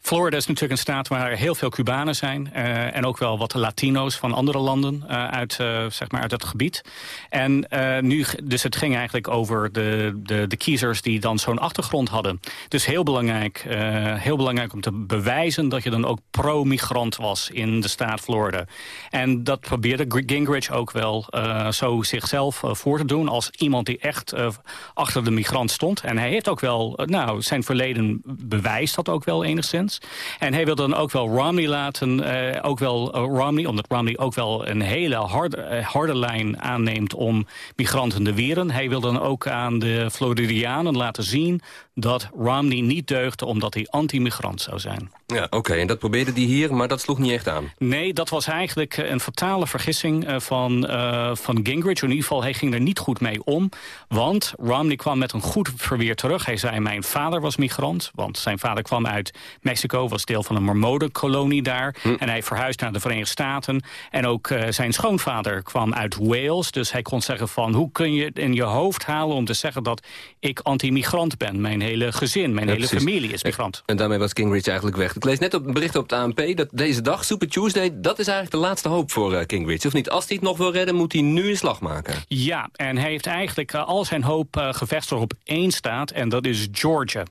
Florida is natuurlijk een staat waar heel veel Cubanen zijn. Uh, en ook wel wat Latino's van andere landen uh, uit, uh, zeg maar uit het gebied. En nu, dus het ging eigenlijk over de, de, de kiezers die dan zo'n achtergrond hadden. Dus heel belangrijk, heel belangrijk om te bewijzen dat je dan ook pro-migrant was in de staat Florida. En dat probeerde Gingrich ook wel zo zichzelf voor te doen als iemand die echt achter de migrant stond. En hij heeft ook wel, nou, zijn verleden bewijst dat ook wel enigszins. En hij wil dan ook wel Romney laten, uh, ook wel uh, Romney, omdat Romney ook wel een hele harde, uh, harde lijn aanneemt om migranten te weren. Hij wil dan ook aan de Floridianen laten zien dat Romney niet deugde omdat hij anti-migrant zou zijn.
Ja, oké. En dat probeerde hij hier, maar dat sloeg niet echt aan.
Nee, dat was eigenlijk een fatale vergissing van, uh, van Gingrich. In ieder geval, hij ging er niet goed mee om. Want Romney kwam met een goed verweer terug. Hij zei, mijn vader was migrant. Want zijn vader kwam uit Mexico, was deel van een Marmodenkolonie daar. Hm. En hij verhuisde naar de Verenigde Staten. En ook uh, zijn schoonvader kwam uit Wales. Dus hij kon zeggen van, hoe kun je in je hoofd halen om te zeggen dat ik anti-migrant ben? Mijn hele gezin, mijn hele familie is migrant.
En daarmee was Gingrich eigenlijk weg. Ik lees net op een bericht op het ANP dat deze dag, Super Tuesday... dat is eigenlijk de laatste hoop voor uh, Gingrich. Of niet, als hij het nog wil redden, moet hij nu een slag maken.
Ja, en hij heeft eigenlijk uh, al zijn hoop uh, gevestigd op één staat... en dat is Georgia.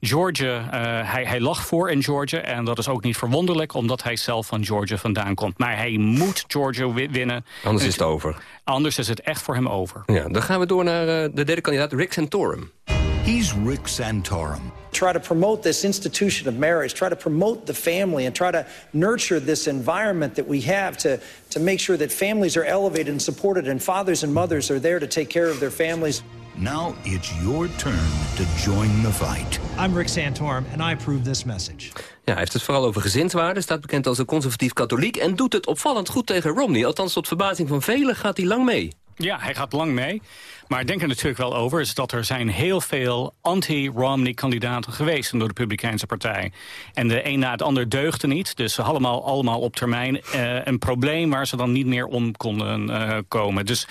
Georgia, hij, hij lag voor in Georgia... en dat is ook niet verwonderlijk, omdat hij zelf van Georgia vandaan komt. Maar hij moet Georgia winnen.
Anders is het over.
Anders is het echt voor hem over.
Ja, dan gaan we door naar de derde kandidaat, Rick Santorum.
He's Rick Santorum.
Try to promote this institution of marriage, try to promote the family, and try to nurture this environment that we have to, to make sure that families are elevated and supported, and fathers and mothers are there to take care of their families.
Now it's your turn to join the fight.
I'm Rick Santorum, and I approve this message.
Ja, hij heeft het vooral over gezinswaarden, staat bekend als een conservatief katholiek... en doet het opvallend goed tegen Romney. Althans, tot verbazing van velen gaat hij lang mee.
Ja, hij gaat lang mee. Maar denk er natuurlijk wel over is dat er zijn heel veel anti-Romney-kandidaten geweest door de Republikeinse Partij. En de een na het ander deugde niet. Dus allemaal, allemaal op termijn uh, een probleem waar ze dan niet meer om konden uh, komen. Dus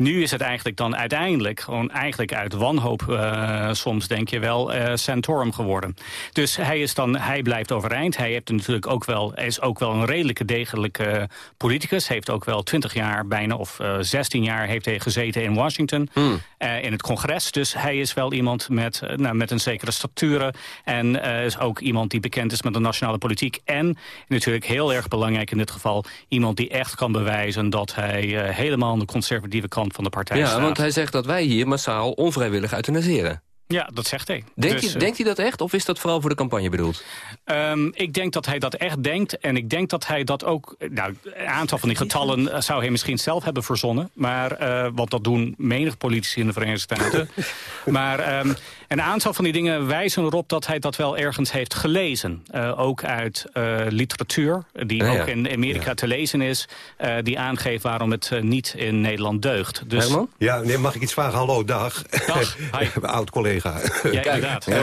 nu is het eigenlijk dan uiteindelijk, gewoon eigenlijk uit wanhoop uh, soms denk je wel, uh, Santorum geworden. Dus hij, is dan, hij blijft overeind. Hij heeft natuurlijk ook wel, is ook wel een redelijke degelijke politicus. Heeft ook wel twintig jaar bijna of uh, 16 jaar heeft hij gezeten in Washington. Mm. in het congres. Dus hij is wel iemand met, nou, met een zekere staturen. En is ook iemand die bekend is met de nationale politiek. En natuurlijk heel erg belangrijk in dit geval, iemand die echt kan bewijzen dat hij helemaal aan de conservatieve kant van de partij
Ja,
staat.
want hij zegt dat wij hier massaal onvrijwillig euthanaseren.
Ja, dat zegt hij.
Denkt,
dus,
hij, denkt hij dat echt of is dat vooral voor de campagne bedoeld?
Um, ik denk dat hij dat echt denkt. En ik denk dat hij dat ook... Nou, een aantal van die getallen zou hij misschien zelf hebben verzonnen. Maar, uh, want dat doen menig politici in de Verenigde Staten. maar um, een aantal van die dingen wijzen erop dat hij dat wel ergens heeft gelezen. Uh, ook uit uh, literatuur, die ja, ja. ook in Amerika ja. te lezen is. die aangeeft waarom het niet in Nederland deugt.
Dus... Herman? Ja, nee, mag ik iets vragen? Hallo, dag.
Dag,
Oud-collega.
Ja, inderdaad.
Uh,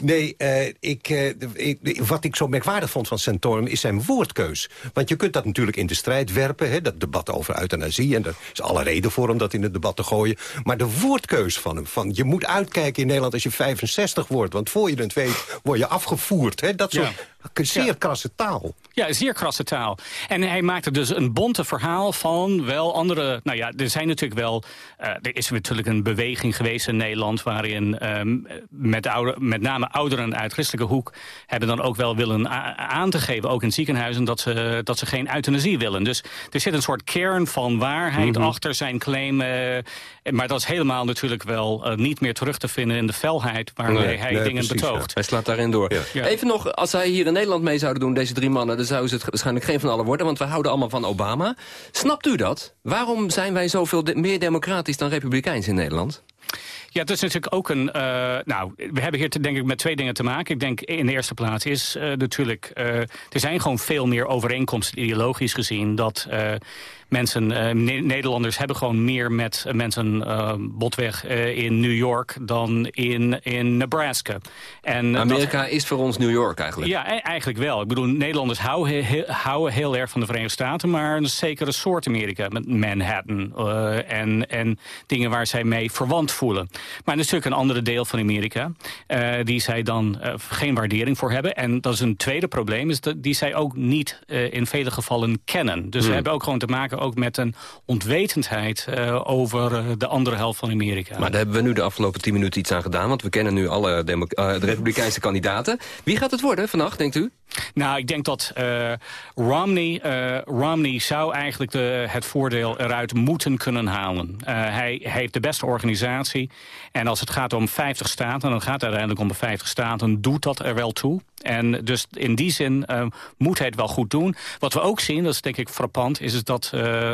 nee, uh, ik, uh, ik, wat ik zo merkwaardig vond van Santorum is zijn woordkeus. Want je kunt dat natuurlijk in de strijd werpen, hè, dat debat over euthanasie. En er is alle reden voor om dat in het debat te gooien. Maar de woordkeus van hem, van je moet uitkijken in Nederland als je 65 wordt. Want voor je het weet, word je afgevoerd. Hè, dat soort ja. zeer ja. krasse taal.
Ja, zeer krasse taal. En hij maakte dus een bonte verhaal van wel andere... Nou ja, er zijn natuurlijk wel... Uh, er is natuurlijk een beweging geweest in Nederland... waarin um, met, ouder, met name ouderen uit christelijke hoek... hebben dan ook wel willen aan te geven, ook in ziekenhuizen... Dat ze, dat ze geen euthanasie willen. Dus er zit een soort kern van waarheid mm -hmm. achter zijn claim... Uh, maar dat is helemaal natuurlijk wel uh, niet meer terug te vinden... in de felheid waarmee nee, hij
nee,
dingen
precies,
betoogt.
Ja. Hij slaat daarin door. Ja. Ja. Even nog, als hij hier in Nederland mee zouden doen, deze drie mannen... dan zouden ze het waarschijnlijk geen van allen worden... want we houden allemaal van Obama. Snapt u dat? Waarom zijn wij zoveel de meer democratisch dan republikeins in Nederland?
Ja, het is natuurlijk ook een... Uh, nou, we hebben hier te, denk ik met twee dingen te maken. Ik denk in de eerste plaats is uh, natuurlijk... Uh, er zijn gewoon veel meer overeenkomsten ideologisch gezien... dat mensen, ne Nederlanders hebben gewoon meer met mensen botweg in New York... dan in, in Nebraska.
En Amerika dat, is voor ons New York eigenlijk.
Ja, e eigenlijk wel. Ik bedoel, Nederlanders houden heel, houden heel erg van de Verenigde Staten... maar een zekere soort Amerika, met Manhattan en, en dingen waar zij mee verwant voelen. Maar natuurlijk een andere deel van Amerika... Die zij dan geen waardering voor hebben. En dat is een tweede probleem, is dat die zij ook niet in vele gevallen kennen. Dus hmm. we hebben ook gewoon te maken ook met een ontwetendheid... over de andere helft van Amerika.
Maar daar hebben we nu de afgelopen tien minuten iets aan gedaan... want we kennen nu alle de republikeinse kandidaten. Wie gaat het worden vannacht, denkt u?
Nou, ik denk dat uh, Romney, uh, Romney zou eigenlijk de, het voordeel eruit moeten kunnen halen. Uh, hij, heeft de beste organisatie. En als het gaat om 50 staten, dan gaat het uiteindelijk om de 50 staten... doet dat er wel toe. En dus in die zin moet hij het wel goed doen. Wat we ook zien, dat is denk ik frappant... is, is dat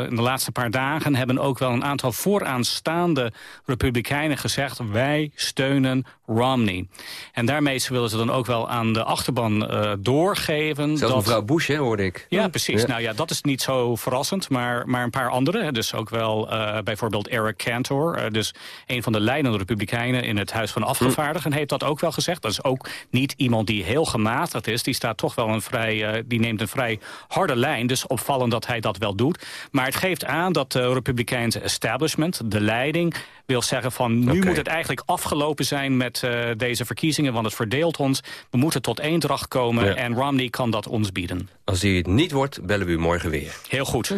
in de laatste paar dagen hebben ook wel een aantal vooraanstaande republikeinen gezegd... wij steunen Romney. En daarmee willen ze dan ook wel aan de achterban uh, doorgeven.
Zelfs dat... mevrouw Bush, hè, hoorde ik.
Ja, precies. Ja. Nou ja, dat is niet zo verrassend, maar, maar een paar andere. Dus ook wel bijvoorbeeld Eric Cantor. dus een van de leidende republikeinen in het Huis van Afgevaardigden... Heeft dat ook wel gezegd. Dat is ook niet iemand die heel gematigd is, die, staat toch wel een vrij, die neemt een vrij harde lijn. Dus opvallend dat hij dat wel doet. Maar het geeft aan dat de Republikeinse establishment, de leiding... wil zeggen van nu okay. moet het eigenlijk afgelopen zijn met uh, deze verkiezingen... want het verdeelt ons. We moeten tot eendracht komen ja. en Romney kan dat ons bieden.
Als hij het niet wordt, bellen we u morgen weer.
Heel goed.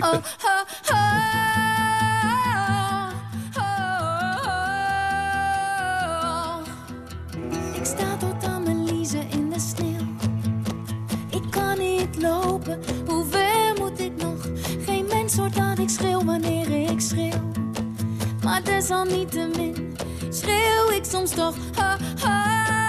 oh,
Ik sta tot aan mijn liezen in de sneeuw. Ik kan niet lopen, hoe ver moet ik nog? Geen mens hoort dat ik schreeuw wanneer ik schreeuw. Maar desalniettemin schreeuw ik soms toch. Ha, ha.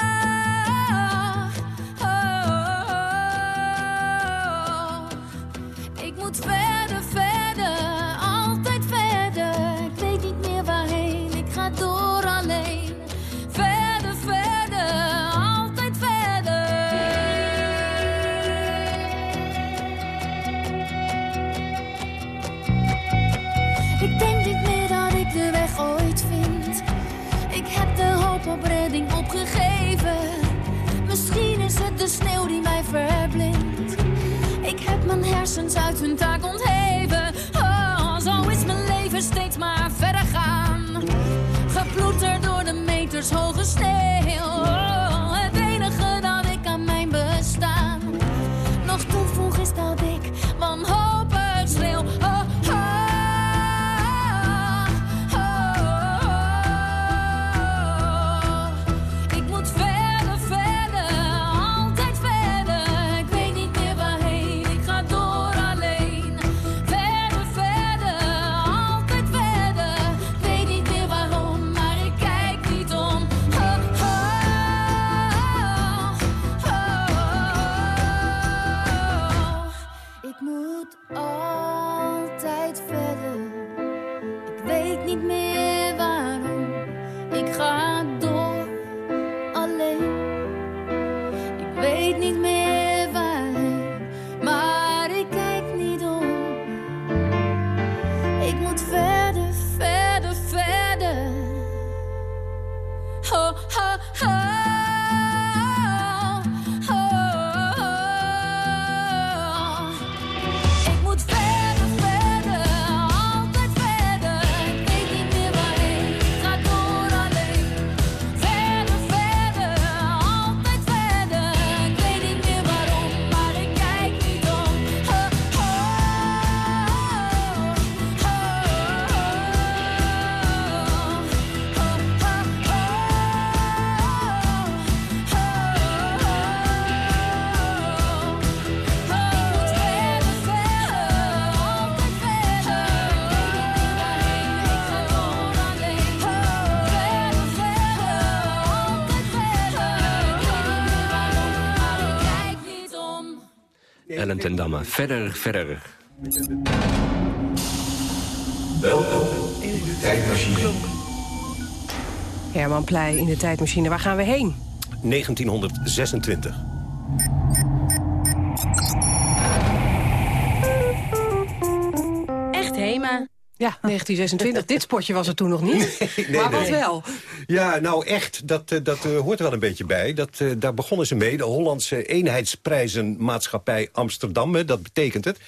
De sneeuw die mij verblindt. Ik heb mijn hersens uit hun taak ontheven. Oh, zo is mijn leven steeds maar verder gaan. Geploeterd door de meters hoge sneeuw.
Ten Damme. Verder, verder.
Welkom in de tijdmachine.
Herman Pleij in de tijdmachine. Waar gaan we heen?
1926.
Echt Hema.
Ja, 1926. Dit spotje was er toen nog niet.
Nee,
maar wat
nee.
wel?
Ja, nou echt, dat, eh, dat eh, hoort er wel een beetje bij. Dat, eh, daar begonnen ze mee, de Hollandse eenheidsprijzenmaatschappij Amsterdam. hè, Dat betekent het.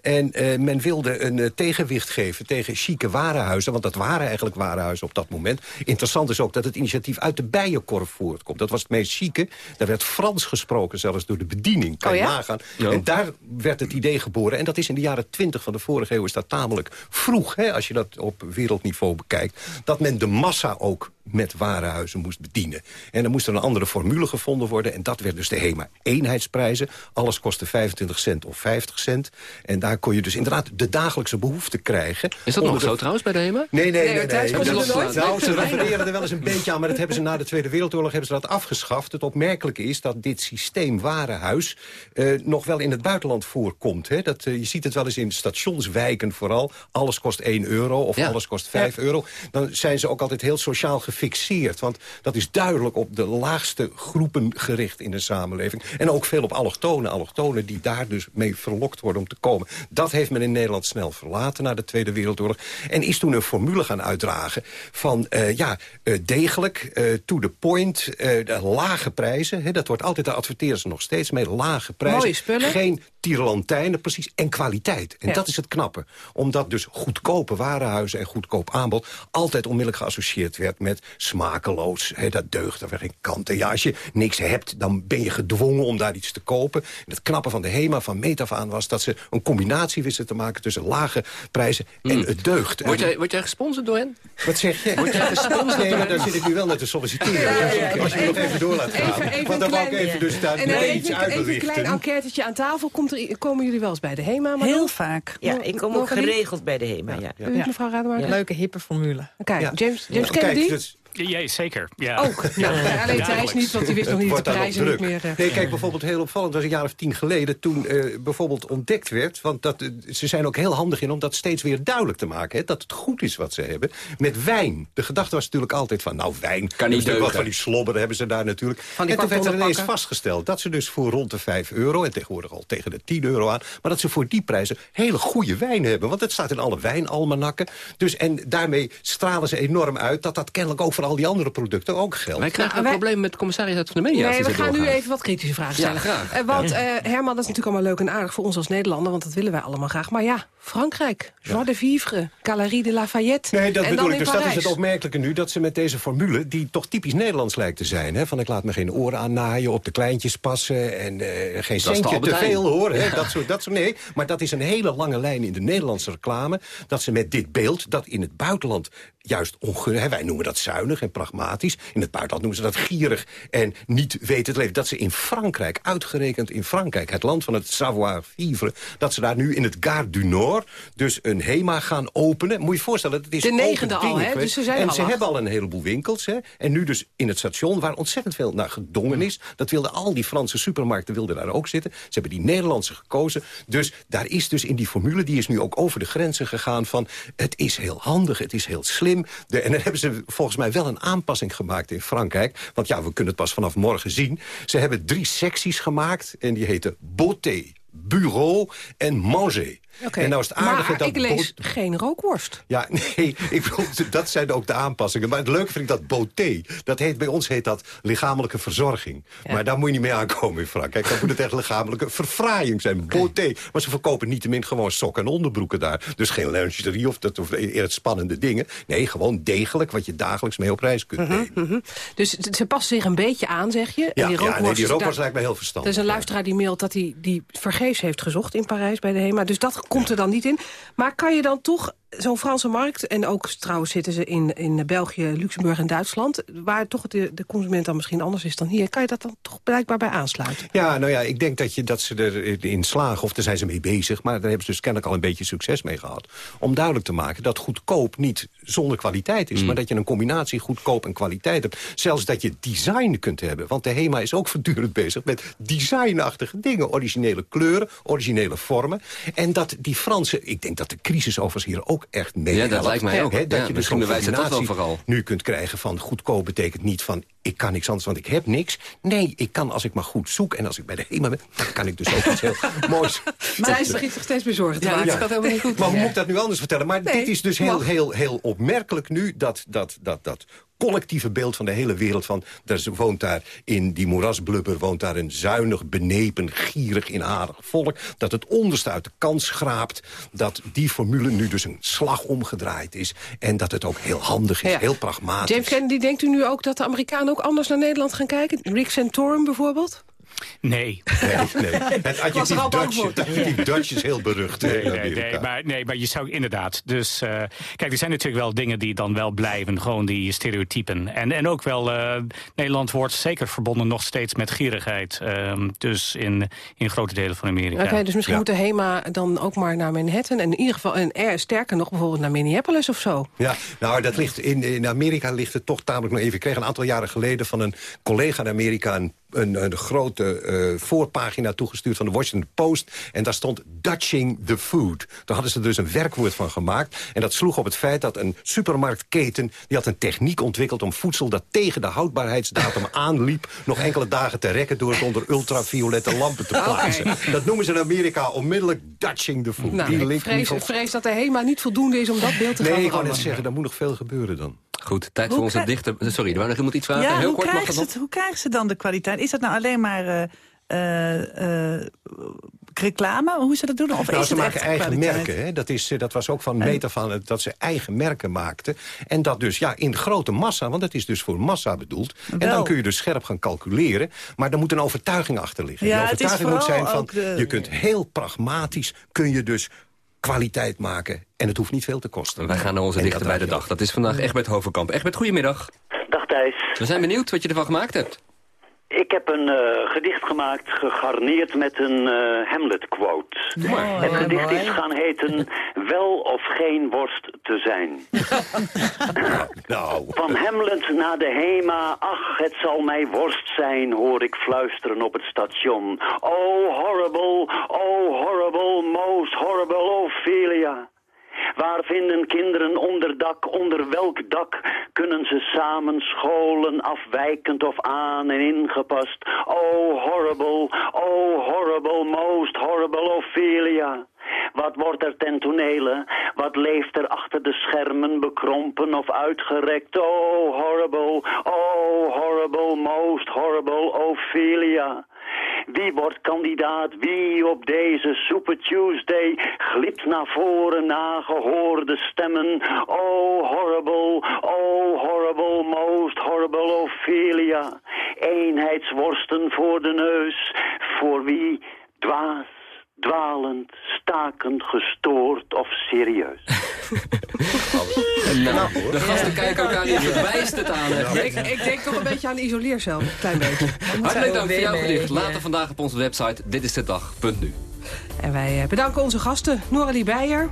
En eh, men wilde een tegenwicht geven tegen chique warenhuizen. Want dat waren eigenlijk warenhuizen op dat moment. Interessant is ook dat het initiatief uit de Bijenkorf voortkomt. Dat was het meest chique. Daar werd Frans gesproken, zelfs door de bediening. Kan
Oh
je
ja?
nagaan.
Ja.
En daar werd het idee geboren. En dat is in de jaren twintig van de vorige eeuw is dat tamelijk vroeg. Hè, als je dat op wereldniveau bekijkt. Dat men de massa ook met warenhuizen moest bedienen. En dan moest er een andere formule gevonden worden. En dat werd dus de HEMA eenheidsprijzen. Alles kostte 25 cent of 50 cent. En daar kon je dus inderdaad de dagelijkse behoefte krijgen.
Is dat nog
de-
zo trouwens bij de HEMA?
Nee, nee, nee.
Nee,
Dat-? Nou, ze refereren er wel eens een beetje aan... maar dat hebben ze na de Tweede Wereldoorlog hebben ze dat afgeschaft. Het opmerkelijke is dat dit systeem warenhuis... eh, nog wel in het buitenland voorkomt. Hè? Dat, eh, je ziet het wel eens in stationswijken vooral. Alles kost 1 euro of alles kost 5 euro. Dan zijn ze ook altijd heel sociaal gefixeerd. Want dat is duidelijk op de laagste groepen gericht in de samenleving. En ook veel op allochtonen. Allochtonen die daar dus mee verlokt worden om te komen. Dat heeft men in Nederland snel verlaten na de Tweede Wereldoorlog. En is toen een formule gaan uitdragen van eh, ja, eh, degelijk, eh, to the point, de lage prijzen. Hè, dat wordt altijd, de adverteren ze nog steeds mee, lage prijzen.
Mooie spullen.
Geen tierenlantijnen, precies. En kwaliteit. En
Ja.
dat is het knappe. Omdat dus goedkope warenhuizen en goedkoop aanbod... altijd onmiddellijk geassocieerd werd met smakeloos. Hè, dat deugt, daar werd geen kant. En ja, als je niks hebt, dan ben je gedwongen om daar iets te kopen. En het knappe van de HEMA van meet af aan was... dat ze een combinatie wisten te maken tussen lage prijzen en het deugt.
Word jij, word jij gesponsord door hen?
wat zeg je?
Word jij gesponsord
Nee, maar daar zit ik nu wel net te solliciteren.
Ja, ja, ja.
Als je me nog even door laat gaan.
Even, even
Want dan wou ik even dus daar
en dan even,
iets
even een klein enquêtetje aan tafel. Komt er, komen jullie wel eens bij de HEMA? Manon?
Heel vaak.
Ja, ik kom ook geregeld bij de HEMA, ja.
U, mevrouw Rademaker?
Leuke, hippe formule.
Kijk,
Ja.
James, James
Ja,
Kennedy?
Kijk, dus-
Ja, zeker. Ja.
Ook. Ja. alleen Thijs niet, want die wist nog niet
wordt
de prijzen niet meer. eh.
Nee, kijk, bijvoorbeeld heel opvallend, dat was een jaar of tien geleden... toen eh, bijvoorbeeld ontdekt werd, want dat, eh, ze zijn ook heel handig in... om dat steeds weer duidelijk te maken, hè, dat het goed is wat ze hebben. Met wijn. De gedachte was natuurlijk altijd van, nou, wijn...
Kan niet
dus Wat
deugen.
van die slobber hebben ze daar natuurlijk.
Van die
en toen werd er ineens vastgesteld dat ze dus voor rond de 5 euro... en tegenwoordig al tegen de 10 euro aan... maar dat ze voor die prijzen hele goede wijn hebben. Want het staat in alle wijnalmanakken. Dus, en daarmee stralen ze enorm uit... dat dat kennelijk ook voor al die andere producten ook geldt.
Wij krijgen
Nou,
een
wij-
probleem met de commissaris uit van de media.
Nee, we gaan nu even wat kritische vragen
Ja,
stellen.
graag.
Eh, want eh, Herman, dat is natuurlijk allemaal leuk en aardig voor ons als Nederlander... want dat willen wij allemaal graag. Maar ja, Frankrijk, Joie de Vivre, Galerie de Lafayette.
Nee, dat
en
bedoel
dan
ik. Dus dat is het opmerkelijke nu. Dat ze met deze formule, die toch typisch Nederlands lijkt te zijn... Hè, van ik laat me geen oren aannaaien, op de kleintjes passen... en eh, geen
de
centje te veel, hoor. Hè, dat soort, dat soort, nee, maar dat is een hele lange lijn in de Nederlandse reclame... dat ze met dit beeld, dat in het buitenland juist ongunstig... Wij noemen dat zuinig en pragmatisch. In het buitenland noemen ze dat gierig en niet weten te leven. Dat ze in Frankrijk, uitgerekend in Frankrijk... het land van het savoir-vivre... dat ze daar nu in het Gare du Nord... dus een HEMA gaan openen. Moet je je voorstellen, dat is
De negende al, hè? Dus ze zijn
en
al
ze hebben al een heleboel winkels. Hè? En nu dus in het station, waar ontzettend veel naar gedongen is. Dat wilden al die Franse supermarkten wilden daar ook zitten. Ze hebben die Nederlandse gekozen. Dus daar is dus in die formule, die is nu ook over de grenzen gegaan van... het is heel handig, het is heel slim. De, en dan hebben ze volgens mij wel een aanpassing gemaakt in Frankrijk. Want ja, we kunnen het pas vanaf morgen zien. Ze hebben drie secties gemaakt en die heten beauté, bureau en manger. En nou is het aardige
maar
dat
ik lees geen rookworst.
ja, nee, ik bedoel, dat zijn ook de aanpassingen. Maar het leuke vind ik dat beauté. Dat heet, bij ons heet dat lichamelijke verzorging. Maar daar moet je niet mee aankomen in Frankrijk. Dan moet het echt lichamelijke verfraaiing zijn. Beauté. Maar ze verkopen niettemin gewoon sokken en onderbroeken daar. Dus geen lingerie of, dat, of spannende dingen. Nee, gewoon degelijk wat je dagelijks mee op reis kunt nemen.
Mhm. Dus ze passen zich een beetje aan, zeg je. En
Ja,
die
ja, nee,
rookworst,
die rookworst lijkt me heel
Er
verstandig.
is een luisteraar die mailt dat hij die vergeefs heeft gezocht in Parijs bij de HEMA. Dus dat komt er dan niet in. Maar kan je dan toch zo'n Franse markt... en ook trouwens zitten ze in, in België, Luxemburg en Duitsland... waar toch de, de consument dan misschien anders is dan hier... kan je dat dan toch blijkbaar bij aansluiten?
Ja, nou ja, ik denk dat, je, dat ze erin slagen, of daar zijn ze mee bezig... maar daar hebben ze dus kennelijk al een beetje succes mee gehad. Om duidelijk te maken dat goedkoop niet zonder kwaliteit is... maar dat je een combinatie goedkoop en kwaliteit hebt. Zelfs dat je design kunt hebben. Want de HEMA is ook voortdurend bezig met designachtige dingen. Originele kleuren, originele vormen. En dat die Fransen, ik denk dat de crisis overigens hier ook ook echt mee.
Ja, dat lijkt mij ook.
dat
ja,
je dus
misschien bewijst het toch wel vooral.
nu kunt krijgen van goedkoop betekent niet van... ik kan niks anders, want ik heb niks. Nee, ik kan als ik maar goed zoek en als ik bij de HEMA ben... dan kan ik dus ook iets heel moois.
Thijs begint zich steeds bezorgd te
Ja,
maken.
ja.
Het gaat helemaal niet goed.
Maar hoe moet ik dat nu anders vertellen? Maar
Nee,
dit is dus heel, heel, heel opmerkelijk nu... dat, dat, dat, dat collectieve beeld van de hele wereld van... Er woont daar in die moerasblubber woont daar een zuinig, benepen, gierig, inhalig volk... dat het onderste uit de kans schraapt... dat die formule nu dus een slag omgedraaid is... en dat het ook heel handig is,
Ja.
heel pragmatisch.
James Kennedy, denkt u nu ook dat de Amerikanen ook anders naar Nederland gaan kijken? Rick Santorum bijvoorbeeld?
Nee.
Nee, nee. Het adjectief Dutch,
voor.
het adjectief Dutch is heel berucht.
Nee,
in
nee,
Amerika.
nee, maar, nee, maar je zou inderdaad. Dus eh, kijk, er zijn natuurlijk wel dingen die dan wel blijven. Gewoon die stereotypen. En, en ook wel, eh, Nederland wordt zeker verbonden nog steeds met gierigheid. ehm, dus in, in grote delen van Amerika.
Oké, dus misschien
Ja.
moet de HEMA dan ook maar naar Manhattan... en in ieder geval, en er, sterker nog, bijvoorbeeld naar Minneapolis of zo.
Ja, nou, dat ligt in, in Amerika ligt het toch tamelijk nog even. Ik kreeg een aantal jaren geleden van een collega in Amerika... een, een, een grote eh, voorpagina toegestuurd van de Washington Post. En daar stond Dutching the food. Daar hadden ze dus een werkwoord van gemaakt. En dat sloeg op het feit dat een supermarktketen... die had een techniek ontwikkeld om voedsel dat tegen de houdbaarheidsdatum aanliep... nog enkele dagen te rekken door het onder ultraviolette lampen te plaatsen. Dat noemen ze in Amerika onmiddellijk Dutching the food.
Nou,
Die
ik vrees, dat de HEMA niet voldoende is om dat beeld te
Nee,
gaan
ik wou net zeggen, er moet nog veel gebeuren dan.
Goed, tijd
Hoe
voor onze dichter... Sorry, er wou nog iemand iets vragen?
Ja,
Heel
hoe,
kort
krijgen ze het, hoe krijgen ze dan de kwaliteit? Is dat nou alleen maar eh, eh, eh, reclame? Hoe ze dat doen? Of
Nou,
is
ze
het
maken
echt
eigen
kwaliteit?
merken. Hè? Dat, is, dat was ook van Meta van het- dat ze eigen merken maakten. En dat dus ja, in grote massa, want dat is dus voor massa bedoeld. En dan kun je dus scherp gaan calculeren. Maar er moet een overtuiging achter liggen.
Ja,
Die
het is
overtuiging moet zijn van,
de-
je kunt heel pragmatisch, kun je dus kwaliteit maken. En het hoeft niet veel te kosten.
Wij gaan naar onze
En
dichter bij de dag. Dat is vandaag Egbert Hovenkamp. Egbert, goedemiddag.
Dag Thijs.
We zijn benieuwd wat je ervan gemaakt hebt.
Ik heb een eh, gedicht gemaakt gegarneerd met een eh, Hamlet-quote. Het gedicht is gaan heten Wel of geen worst te zijn.
Nou.
Van Hamlet naar de Hema, ach, het zal mij worst zijn, hoor ik fluisteren op het station. Oh, horrible, oh, horrible, most horrible, Ophelia. Waar vinden kinderen onderdak? Onder welk dak kunnen ze samen scholen, afwijkend of aan en ingepast? Oh, horrible, oh, horrible, most horrible Ophelia. Wat wordt er ten tonele? Wat leeft er achter de schermen, bekrompen of uitgerekt? Oh, horrible, oh, horrible, most horrible Ophelia. Wie wordt kandidaat? Wie op deze Super Tuesday glipt naar voren na gehoorde stemmen? Oh, horrible, oh, horrible, most horrible Ophelia. Eenheidsworsten voor de neus. Voor wie? Dwaas, dwalend, stakend, gestoord of serieus?
Nou, de gasten kijken elkaar hier verbijsterd aan. hè.
Ik, ik denk toch een beetje aan de isoleercel, een klein beetje.
Hartelijk dank voor jouw gedicht. Later vandaag op onze website ditistedag.nu.
En wij eh, bedanken onze gasten, Noralie Beijer,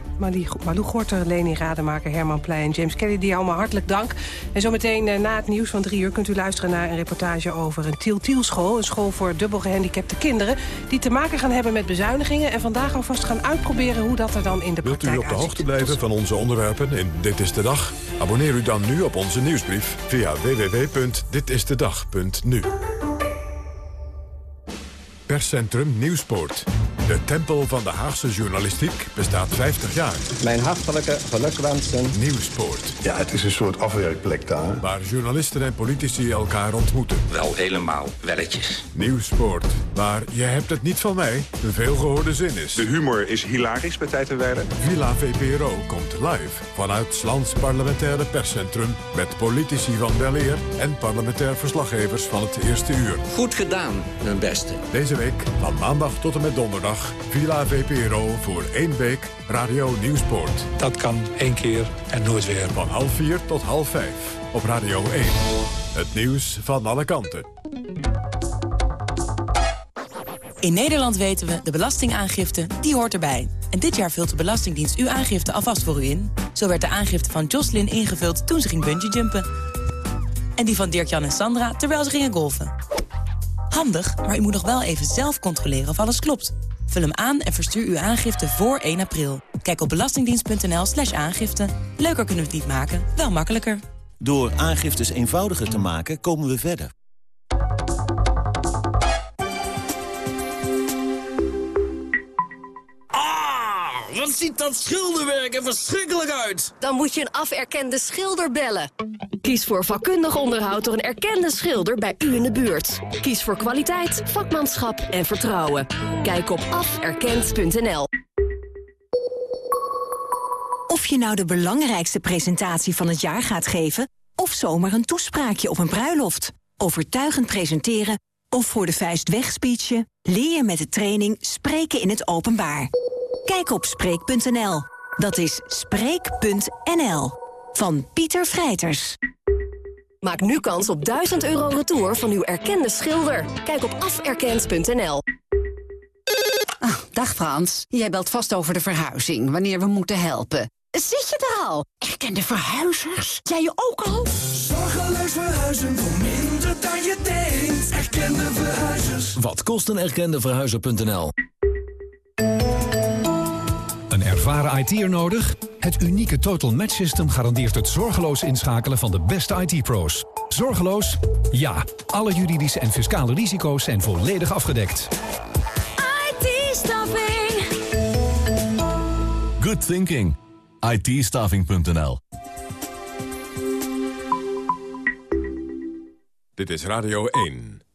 Malou Gorter, Leni Rademaker, Herman Pleij en James Kelly. Die allemaal hartelijk dank. En zometeen eh, na het nieuws van drie uur kunt u luisteren naar een reportage over een Tiel Tiel school. Een school voor dubbel gehandicapte kinderen die te maken gaan hebben met bezuinigingen. En vandaag alvast gaan uitproberen hoe dat er dan in de
Wilt u
praktijk
op de
uitziet.
hoogte blijven van onze onderwerpen in Dit is de Dag? Abonneer u dan nu op onze nieuwsbrief via www.ditistedag.nu. Perscentrum Nieuwspoort. De tempel van de Haagse journalistiek bestaat 50 jaar.
Mijn hartelijke gelukwensen.
Nieuwspoort.
Ja, het is een soort afwerkplek daar.
Waar journalisten en politici elkaar ontmoeten.
Wel helemaal welletjes.
Nieuwspoort. Waar je hebt het niet van mij een veelgehoorde zin is.
De humor is hilarisch bij Tijd en Weilen.
Villa VPRO komt live vanuit Slans parlementaire perscentrum... met politici van Weleer en parlementair verslaggevers van het eerste uur.
Goed gedaan, mijn beste.
Deze week van maandag tot en met donderdag... Villa VPRO voor één week Radio Nieuwspoort.
Dat kan één keer en nooit weer.
Van half vier tot half vijf op Radio 1. Het nieuws van alle kanten.
In Nederland weten we, de belastingaangifte, die hoort erbij. En dit jaar vult de Belastingdienst uw aangifte alvast voor u in. Zo werd de aangifte van Jocelyn ingevuld toen ze ging bungeejumpen. En die van Dirk-Jan en Sandra terwijl ze gingen golfen. Handig, maar u moet nog wel even zelf controleren of alles klopt. Vul hem aan en verstuur uw aangifte voor 1 april. Kijk op belastingdienst.nl slash aangifte. Leuker kunnen we het niet maken, wel makkelijker.
Door aangiftes eenvoudiger te maken, komen we verder.
Wat ziet dat schilderwerk er verschrikkelijk uit!
Dan moet je een aferkende schilder bellen. Kies voor vakkundig onderhoud door een erkende schilder bij u in de buurt. Kies voor kwaliteit, vakmanschap en vertrouwen. Kijk op aferkend.nl.
Of je nou de belangrijkste presentatie van het jaar gaat geven... of zomaar een toespraakje op een bruiloft. Overtuigend presenteren of voor de vuist wegspeechen... leer je met de training Spreken in het Openbaar. Kijk op Spreek.nl. Dat is Spreek.nl. Van Pieter Vrijters.
Maak nu kans op 1000 euro retour van uw erkende schilder. Kijk op aferkend.nl.
Ah, dag Frans, jij belt vast over de verhuizing, wanneer we moeten helpen. Zit je er al? Erkende verhuizers? Jij je ook al?
Zorgeloos verhuizen voor minder dan je denkt. Erkende verhuizers.
Wat kost een erkende verhuizer.nl?
Een ervaren IT'er nodig? Het unieke Total Match System garandeert het zorgeloos inschakelen van de beste IT-pro's. Zorgeloos? Ja. Alle juridische en fiscale risico's zijn volledig afgedekt.
IT-staffing.
Good thinking. IT-staffing.nl
Dit is Radio 1.